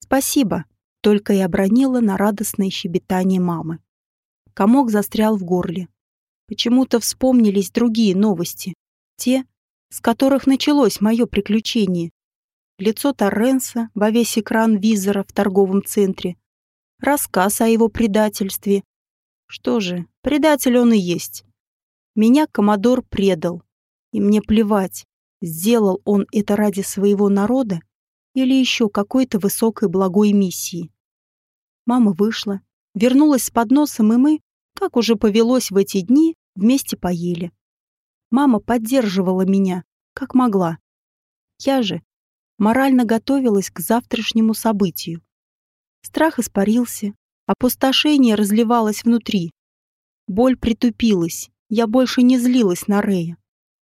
Спасибо, только и обронила на радостное щебетание мамы. Комок застрял в горле. Почему-то вспомнились другие новости, те, с которых началось мое приключение. Лицо Торренса во весь экран визора в торговом центре. Рассказ о его предательстве. Что же, предатель он и есть. Меня Комодор предал. И мне плевать, сделал он это ради своего народа или еще какой-то высокой благой миссии. Мама вышла, вернулась с подносом, и мы, как уже повелось в эти дни, вместе поели. Мама поддерживала меня, как могла. Я же морально готовилась к завтрашнему событию. Страх испарился, опустошение разливалось внутри. Боль притупилась, я больше не злилась на Рея.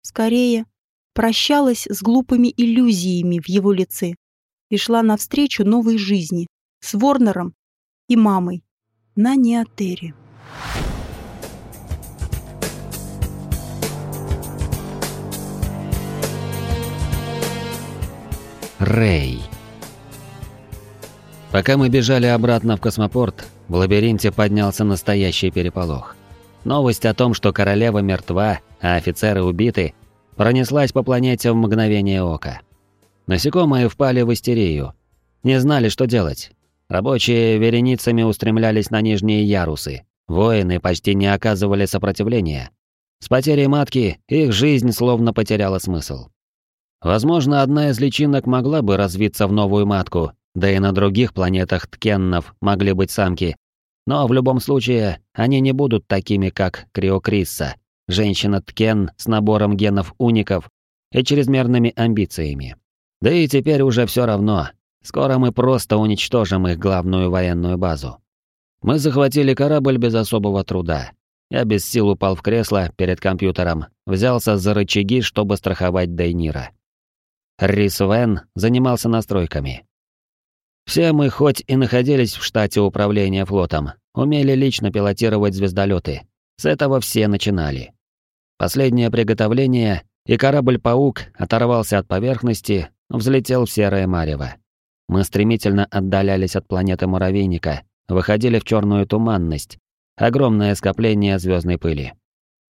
Скорее, прощалась с глупыми иллюзиями в его лице и шла навстречу новой жизни с Ворнером и мамой на Неотере. Рэй. Пока мы бежали обратно в космопорт, в лабиринте поднялся настоящий переполох. Новость о том, что королева мертва, а офицеры убиты, пронеслась по планете в мгновение ока. Насекомые впали в истерию. Не знали, что делать. Рабочие вереницами устремлялись на нижние ярусы. Воины почти не оказывали сопротивления. С потерей матки их жизнь словно потеряла смысл. Возможно, одна из личинок могла бы развиться в новую матку, да и на других планетах ткеннов могли быть самки. Но в любом случае, они не будут такими, как Криокрисса, женщина-ткен с набором генов уников и чрезмерными амбициями. Да и теперь уже все равно. Скоро мы просто уничтожим их главную военную базу. Мы захватили корабль без особого труда. Я без сил упал в кресло перед компьютером, взялся за рычаги, чтобы страховать Дейнира. Рис Вен занимался настройками. Все мы, хоть и находились в штате управления флотом, умели лично пилотировать звездолеты. С этого все начинали. Последнее приготовление, и корабль-паук оторвался от поверхности, взлетел в серое марево. Мы стремительно отдалялись от планеты Муравейника, выходили в черную туманность, огромное скопление звездной пыли.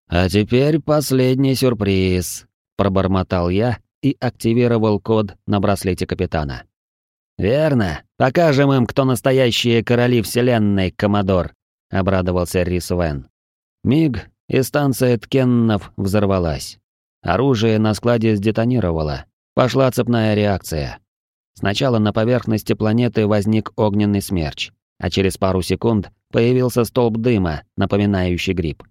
«А теперь последний сюрприз», — пробормотал я и активировал код на браслете капитана. «Верно. Покажем им, кто настоящие короли Вселенной, Коммодор», — обрадовался Рис Вен. Миг, и станция Ткеннов взорвалась. Оружие на складе сдетонировало, Пошла цепная реакция. Сначала на поверхности планеты возник огненный смерч, а через пару секунд появился столб дыма, напоминающий гриб.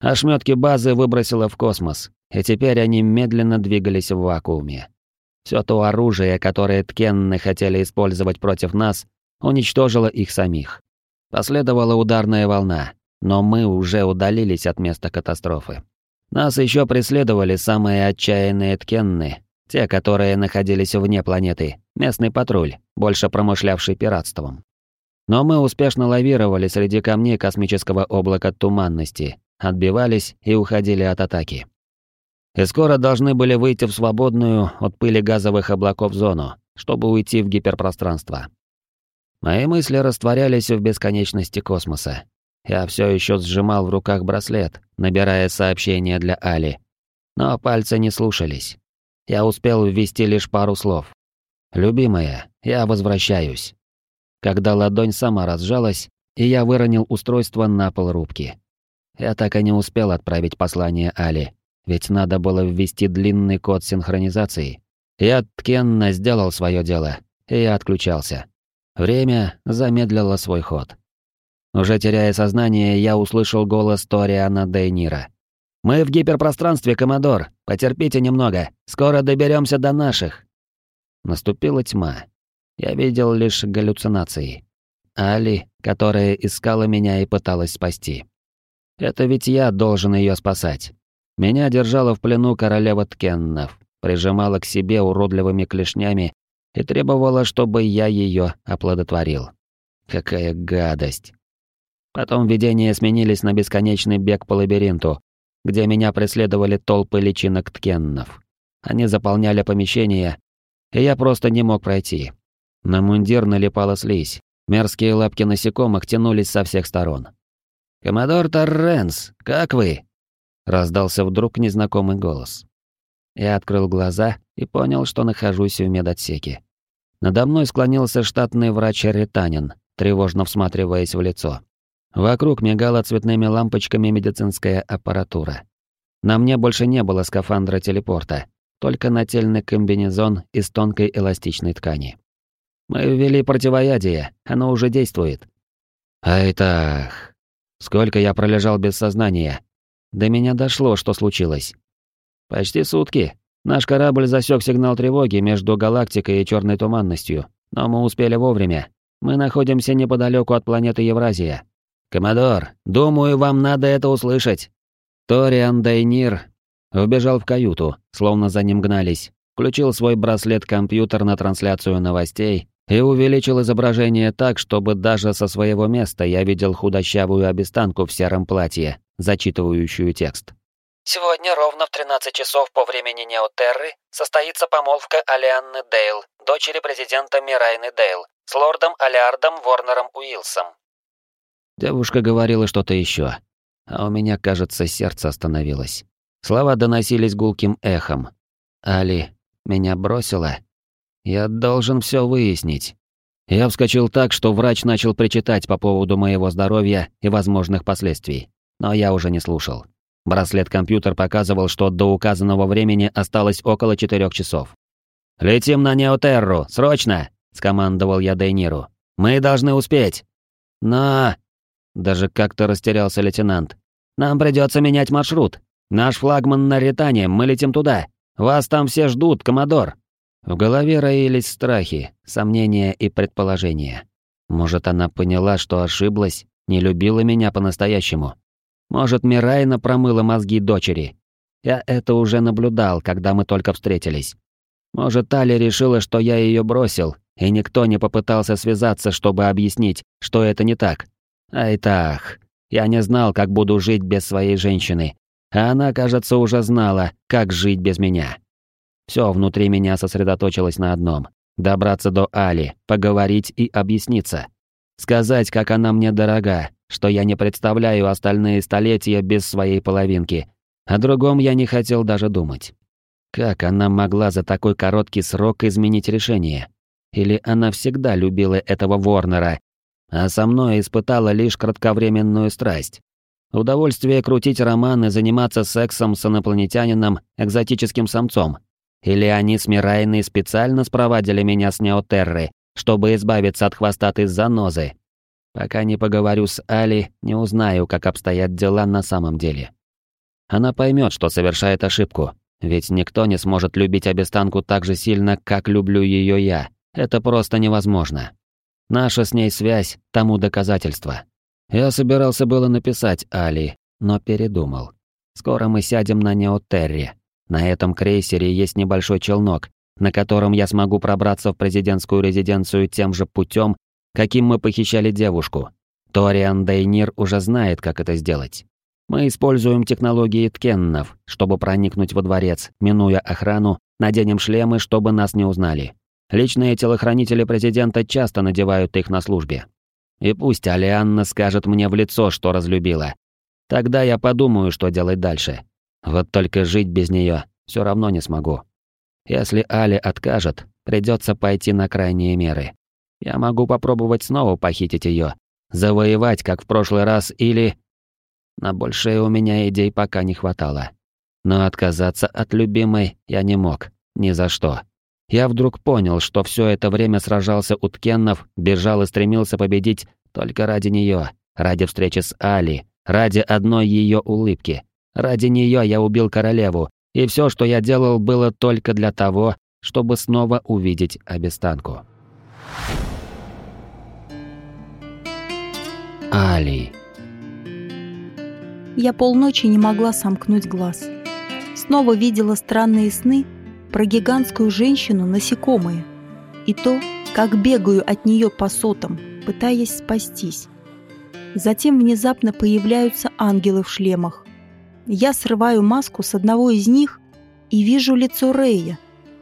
Ошметки базы выбросило в космос, и теперь они медленно двигались в вакууме. Все то оружие, которое Ткенны хотели использовать против нас, уничтожило их самих. Последовала ударная волна, но мы уже удалились от места катастрофы. Нас еще преследовали самые отчаянные Ткенны, те, которые находились вне планеты, местный патруль, больше промышлявший пиратством. Но мы успешно лавировали среди камней космического облака туманности, отбивались и уходили от атаки. И скоро должны были выйти в свободную от пыли газовых облаков зону, чтобы уйти в гиперпространство. Мои мысли растворялись в бесконечности космоса. Я все еще сжимал в руках браслет, набирая сообщения для Али. Но пальцы не слушались. Я успел ввести лишь пару слов. «Любимая, я возвращаюсь». Когда ладонь сама разжалась, и я выронил устройство на пол рубки. Я так и не успел отправить послание Али, ведь надо было ввести длинный код синхронизации. Я ткенно сделал свое дело, и я отключался. Время замедлило свой ход. Уже теряя сознание, я услышал голос Ториана Дейнира. «Мы в гиперпространстве, Комодор. Потерпите немного. Скоро доберемся до наших». Наступила тьма. Я видел лишь галлюцинации. Али, которая искала меня и пыталась спасти. Это ведь я должен ее спасать. Меня держала в плену королева Ткеннов, прижимала к себе уродливыми клешнями и требовала, чтобы я ее оплодотворил. Какая гадость. Потом видения сменились на бесконечный бег по лабиринту, где меня преследовали толпы личинок ткеннов. Они заполняли помещение, и я просто не мог пройти. На мундир налипала слизь, мерзкие лапки насекомых тянулись со всех сторон. «Коммодор Торренс, как вы?» — раздался вдруг незнакомый голос. Я открыл глаза и понял, что нахожусь в медотсеке. Надо мной склонился штатный врач Ританин, тревожно всматриваясь в лицо. Вокруг мигала цветными лампочками медицинская аппаратура. На мне больше не было скафандра телепорта, только нательный комбинезон из тонкой эластичной ткани. Мы ввели противоядие, оно уже действует. Айтах. Сколько я пролежал без сознания. До меня дошло, что случилось. Почти сутки. Наш корабль засек сигнал тревоги между галактикой и черной туманностью, но мы успели вовремя. Мы находимся неподалеку от планеты Евразия. Коммодор, думаю, вам надо это услышать. Ториан Дейнир вбежал в каюту, словно за ним гнались, включил свой браслет-компьютер на трансляцию новостей и увеличил изображение так, чтобы даже со своего места я видел худощавую обестанку в сером платье, зачитывающую текст. Сегодня ровно в 13 часов по времени Неотерры состоится помолвка Алианны Дейл, дочери президента Мирайны Дейл, с лордом Алиардом Ворнером Уилсом. Девушка говорила что-то еще, а у меня, кажется, сердце остановилось. Слова доносились гулким эхом. «Али, меня бросила? Я должен все выяснить». Я вскочил так, что врач начал причитать по поводу моего здоровья и возможных последствий. Но я уже не слушал. Браслет-компьютер показывал, что до указанного времени осталось около четырех часов. «Летим на Неотерру, срочно!» — скомандовал я Дейниру. «Мы должны успеть!» «Но...» Даже как-то растерялся лейтенант. «Нам придется менять маршрут. Наш флагман на Ритане, мы летим туда. Вас там все ждут, коммодор!» В голове роились страхи, сомнения и предположения. Может, она поняла, что ошиблась, не любила меня по-настоящему. Может, Мирайна промыла мозги дочери. Я это уже наблюдал, когда мы только встретились. Может, Таля решила, что я ее бросил, и никто не попытался связаться, чтобы объяснить, что это не так. Ай так, я не знал, как буду жить без своей женщины, а она, кажется, уже знала, как жить без меня. Все внутри меня сосредоточилось на одном — добраться до Али, поговорить и объясниться. Сказать, как она мне дорога, что я не представляю остальные столетия без своей половинки. О другом я не хотел даже думать. Как она могла за такой короткий срок изменить решение? Или она всегда любила этого Ворнера, а со мной испытала лишь кратковременную страсть? Удовольствие крутить роман и заниматься сексом с инопланетянином, экзотическим самцом. Или они с Мирайной специально спровадили меня с Неотерры, чтобы избавиться от хвостатой занозы, Пока не поговорю с Али, не узнаю, как обстоят дела на самом деле. Она поймет, что совершает ошибку, ведь никто не сможет любить обестанку так же сильно, как люблю ее я. Это просто невозможно. Наша с ней связь тому доказательство. Я собирался было написать Али, но передумал. Скоро мы сядем на Неотерре. На этом крейсере есть небольшой челнок, на котором я смогу пробраться в президентскую резиденцию тем же путем, каким мы похищали девушку. Ториан Дейнир уже знает, как это сделать. Мы используем технологии ткеннов, чтобы проникнуть во дворец, минуя охрану, наденем шлемы, чтобы нас не узнали. Личные телохранители президента часто надевают их на службе. И пусть Алианна скажет мне в лицо, что разлюбила. Тогда я подумаю, что делать дальше. Вот только жить без нее все равно не смогу. Если Али откажет, придется пойти на крайние меры. Я могу попробовать снова похитить ее, завоевать, как в прошлый раз, или... На большее у меня идей пока не хватало. Но отказаться от любимой я не мог, ни за что. Я вдруг понял, что все это время сражался у Ткеннов, бежал и стремился победить только ради нее, ради встречи с Али, ради одной ее улыбки. Ради нее я убил королеву, и все, что я делал, было только для того, чтобы снова увидеть обестанку. Али. Я полночи не могла сомкнуть глаз. Снова видела странные сны про гигантскую женщину-насекомое и то, как бегаю от нее по сотам, пытаясь спастись. Затем внезапно появляются ангелы в шлемах. Я срываю маску с одного из них и вижу лицо Рэя.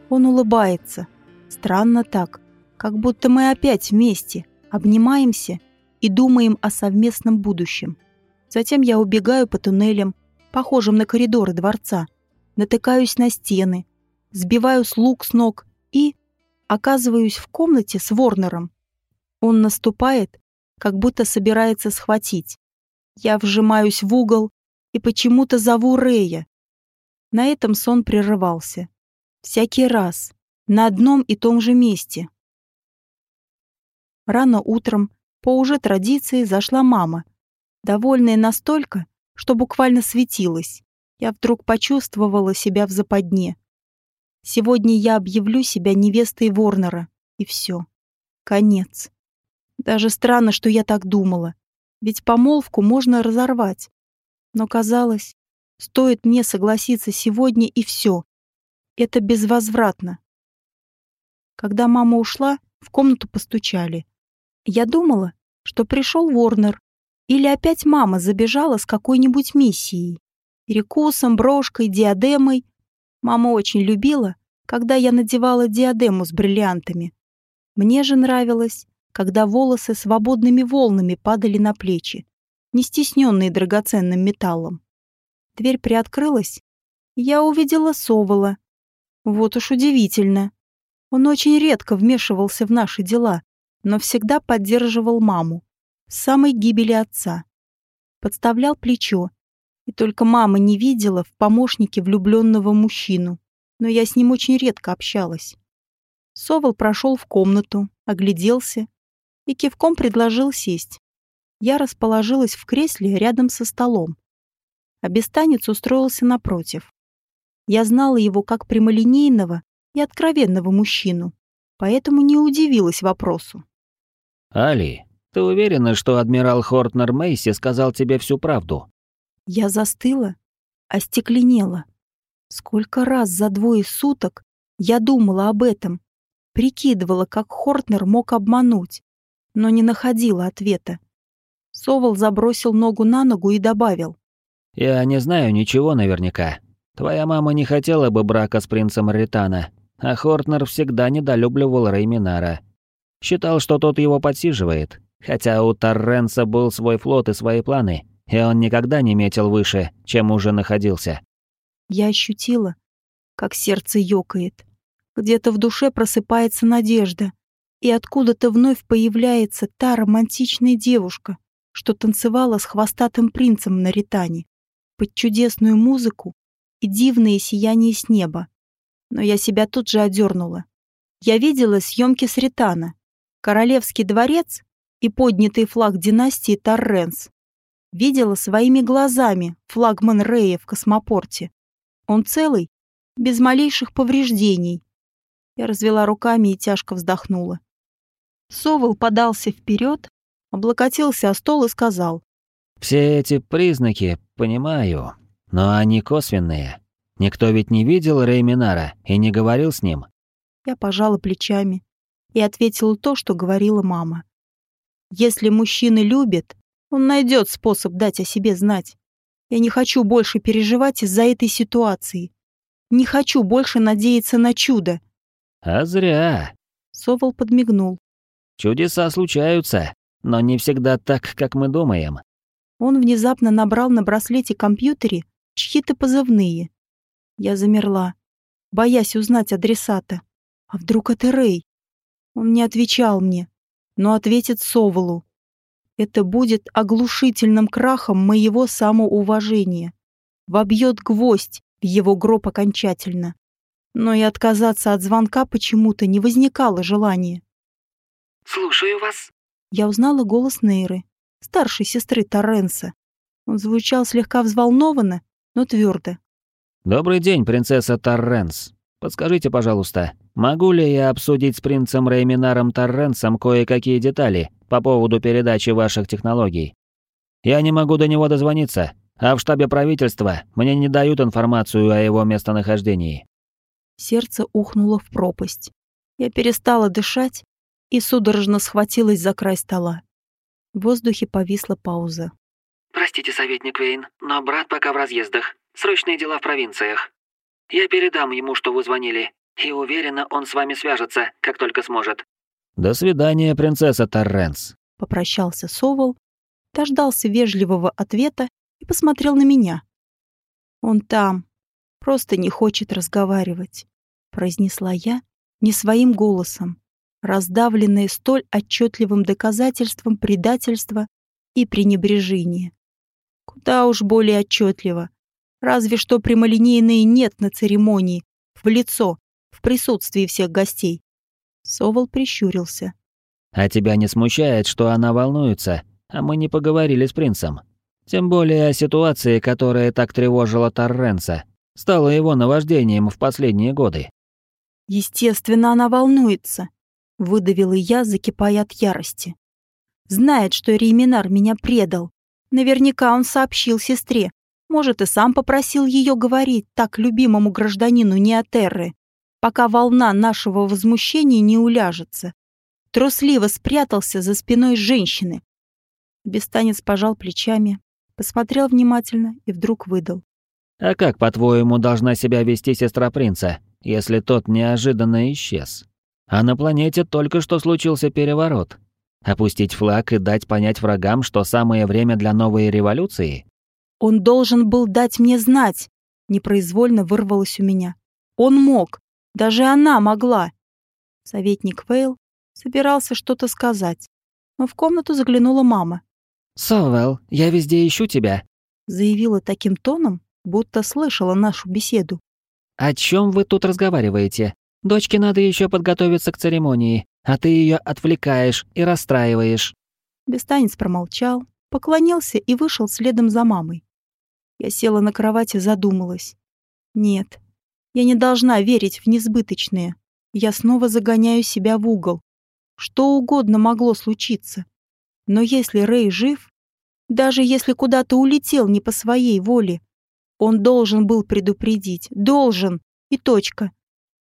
Он улыбается. Странно так, как будто мы опять вместе, обнимаемся и думаем о совместном будущем. Затем я убегаю по туннелям, похожим на коридоры дворца. натыкаюсь на стены, сбиваю слуг с ног и оказываюсь в комнате с Ворнером. Он наступает, как будто собирается схватить. Я вжимаюсь в угол и почему-то зову Рея. На этом сон прерывался. Всякий раз, на одном и том же месте. Рано утром, по уже традиции, зашла мама, довольная настолько, что буквально светилась. Я вдруг почувствовала себя в западне. Сегодня я объявлю себя невестой Ворнера, и все. Конец. Даже странно, что я так думала. Ведь помолвку можно разорвать. Но казалось, стоит мне согласиться сегодня и все. Это безвозвратно. Когда мама ушла, в комнату постучали. Я думала, что пришел Ворнер. Или опять мама забежала с какой-нибудь миссией. Перекусом, брошкой, диадемой. Мама очень любила, когда я надевала диадему с бриллиантами. Мне же нравилось, когда волосы свободными волнами падали на плечи, не стесненные драгоценным металлом. Дверь приоткрылась, и я увидела Совола. Вот уж удивительно. Он очень редко вмешивался в наши дела, но всегда поддерживал маму с самой гибели отца. Подставлял плечо, и только мама не видела в помощнике влюбленного мужчину, но я с ним очень редко общалась. Совол прошел в комнату, огляделся и кивком предложил сесть. Я расположилась в кресле рядом со столом. А бестанец устроился напротив. Я знала его как прямолинейного и откровенного мужчину, поэтому не удивилась вопросу. «Али, ты уверена, что адмирал Хортнер Мейси сказал тебе всю правду?» Я застыла, остекленела. Сколько раз за двое суток я думала об этом, прикидывала, как Хортнер мог обмануть, но не находила ответа. Совол забросил ногу на ногу и добавил. «Я не знаю ничего наверняка. Твоя мама не хотела бы брака с принцем Ритана, а Хортнер всегда недолюбливал Рейминара. Считал, что тот его подсиживает, хотя у Торренса был свой флот и свои планы, и он никогда не метил выше, чем уже находился». Я ощутила, как сердце ёкает. Где-то в душе просыпается надежда и откуда-то вновь появляется та романтичная девушка, что танцевала с хвостатым принцем на Ритане, под чудесную музыку и дивное сияние с неба. Но я себя тут же одернула. Я видела съемки с Ритана, королевский дворец и поднятый флаг династии Торренс. Видела своими глазами флагман Рея в космопорте. Он целый, без малейших повреждений. Я развела руками и тяжко вздохнула. Совол подался вперед, облокотился о стол и сказал. «Все эти признаки, понимаю, но они косвенные. Никто ведь не видел Рейминара и не говорил с ним». Я пожала плечами и ответила то, что говорила мама. «Если мужчина любит, он найдет способ дать о себе знать. Я не хочу больше переживать из-за этой ситуации. Не хочу больше надеяться на чудо». «А зря», — Совол подмигнул. Чудеса случаются, но не всегда так, как мы думаем. Он внезапно набрал на браслете компьютере чьи-то позывные. Я замерла, боясь узнать адресата. А вдруг это Рэй? Он не отвечал мне, но ответит Соволу. Это будет оглушительным крахом моего самоуважения. Вобьет гвоздь в его гроб окончательно. Но и отказаться от звонка почему-то не возникало желания. «Слушаю вас». Я узнала голос Нейры, старшей сестры Торренса. Он звучал слегка взволнованно, но твердо. «Добрый день, принцесса Торренс. Подскажите, пожалуйста, могу ли я обсудить с принцем Рейминаром Торренсом кое-какие детали по поводу передачи ваших технологий? Я не могу до него дозвониться, а в штабе правительства мне не дают информацию о его местонахождении». Сердце ухнуло в пропасть. Я перестала дышать и судорожно схватилась за край стола. В воздухе повисла пауза. «Простите, советник Вейн, но брат пока в разъездах. Срочные дела в провинциях. Я передам ему, что вы звонили, и уверена, он с вами свяжется, как только сможет». «До свидания, принцесса Торренс», — попрощался Совол, дождался вежливого ответа и посмотрел на меня. «Он там, Просто не хочет разговаривать, произнесла я не своим голосом, раздавленная столь отчетливым доказательством предательства и пренебрежения. Куда уж более отчетливо. Разве что прямолинейные «нет» на церемонии, в лицо, в присутствии всех гостей. Совол прищурился. «А тебя не смущает, что она волнуется, а мы не поговорили с принцем? Тем более о ситуации, которая так тревожила Торренса, стала его наваждением в последние годы». «Естественно, она волнуется», — выдавила я, закипая от ярости. «Знает, что Риминар меня предал. Наверняка он сообщил сестре. Может, и сам попросил ее говорить так любимому гражданину Неотерры, пока волна нашего возмущения не уляжется. Трусливо спрятался за спиной женщины. Бестанец пожал плечами, посмотрел внимательно и вдруг выдал. «А как, по-твоему, должна себя вести сестра принца, если тот неожиданно исчез? А на планете только что случился переворот. Опустить флаг и дать понять врагам, что самое время для новой революции? Он должен был дать мне знать, непроизвольно вырвалось у меня. Он мог, даже она могла. Советник Вейл собирался что-то сказать, но в комнату заглянула мама. «Совел, я везде ищу тебя», — заявила таким тоном, будто слышала нашу беседу. «О чем вы тут разговариваете? Дочке надо еще подготовиться к церемонии, а ты ее отвлекаешь и расстраиваешь». Бестанец промолчал, поклонился и вышел следом за мамой. Я села на кровати, задумалась. Нет, я не должна верить в несбыточное. Я снова загоняю себя в угол. Что угодно могло случиться. Но если Рэй жив, даже если куда-то улетел не по своей воле, он должен был предупредить. Должен. И точка.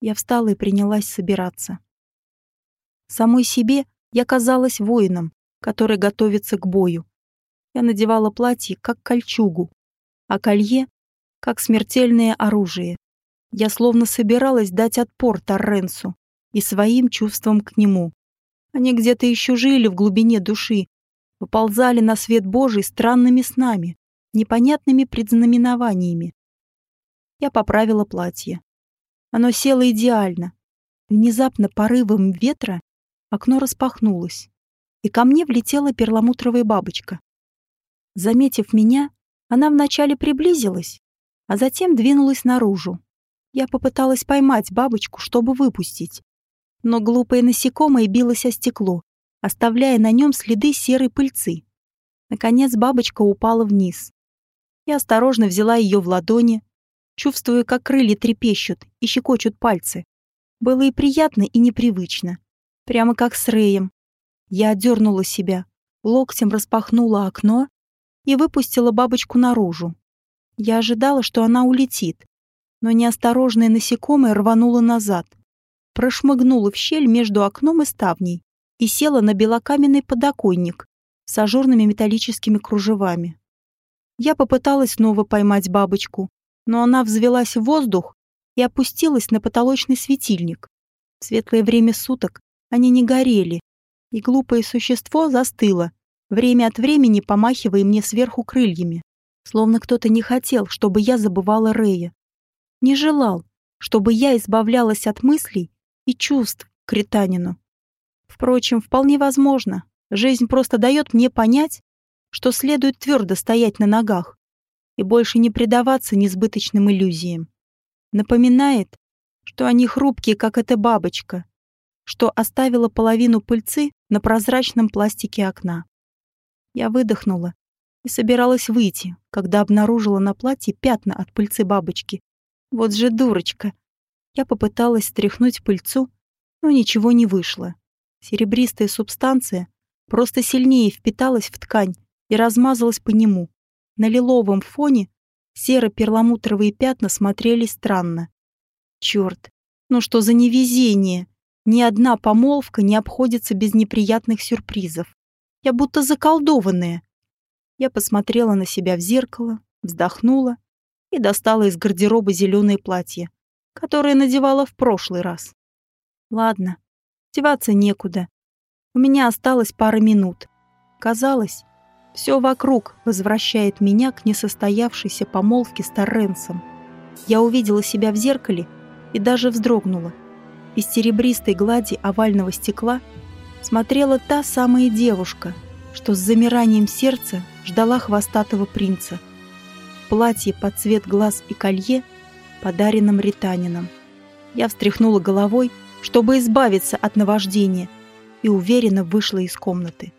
Я встала и принялась собираться. Самой себе я казалась воином, который готовится к бою. Я надевала платье, как кольчугу, а колье — как смертельное оружие. Я словно собиралась дать отпор Торренсу и своим чувствам к нему. Они где-то еще жили в глубине души, выползали на свет Божий странными снами, непонятными предзнаменованиями. Я поправила платье. Оно село идеально. Внезапно порывом ветра окно распахнулось, и ко мне влетела перламутровая бабочка. Заметив меня, она вначале приблизилась, а затем двинулась наружу. Я попыталась поймать бабочку, чтобы выпустить. Но глупое насекомое билось о стекло, оставляя на нем следы серой пыльцы. Наконец бабочка упала вниз. Я осторожно взяла ее в ладони, чувствуя, как крылья трепещут и щекочут пальцы. Было и приятно, и непривычно. Прямо как с Рэем. Я отдернула себя, локтем распахнула окно и выпустила бабочку наружу. Я ожидала, что она улетит, но неосторожное насекомое рвануло назад, прошмыгнуло в щель между окном и ставней и села на белокаменный подоконник с ажурными металлическими кружевами. Я попыталась снова поймать бабочку, но она взвелась в воздух и опустилась на потолочный светильник. В светлое время суток они не горели, и глупое существо застыло, время от времени помахивая мне сверху крыльями, словно кто-то не хотел, чтобы я забывала Рея. Не желал, чтобы я избавлялась от мыслей и чувств к Ританину. Впрочем, вполне возможно, жизнь просто дает мне понять, что следует твердо стоять на ногах и больше не предаваться несбыточным иллюзиям. Напоминает, что они хрупкие, как эта бабочка, что оставила половину пыльцы на прозрачном пластике окна. Я выдохнула и собиралась выйти, когда обнаружила на платье пятна от пыльцы бабочки. Вот же дурочка. Я попыталась стряхнуть пыльцу, но ничего не вышло. Серебристая субстанция просто сильнее впиталась в ткань и размазалась по нему. На лиловом фоне серо-перламутровые пятна смотрелись странно. Черт, ну что за невезение! Ни одна помолвка не обходится без неприятных сюрпризов. Я будто заколдованная. Я посмотрела на себя в зеркало, вздохнула и достала из гардероба зеленое платье, которое надевала в прошлый раз. Ладно, деваться некуда. У меня осталось пара минут. Казалось, все вокруг возвращает меня к несостоявшейся помолвке с Торренсом. Я увидела себя в зеркале и даже вздрогнула. Из серебристой глади овального стекла смотрела та самая девушка, что с замиранием сердца ждала хвостатого принца. Платье под цвет глаз и колье, подаренным ританином. Я встряхнула головой, чтобы избавиться от наваждения, и уверенно вышла из комнаты.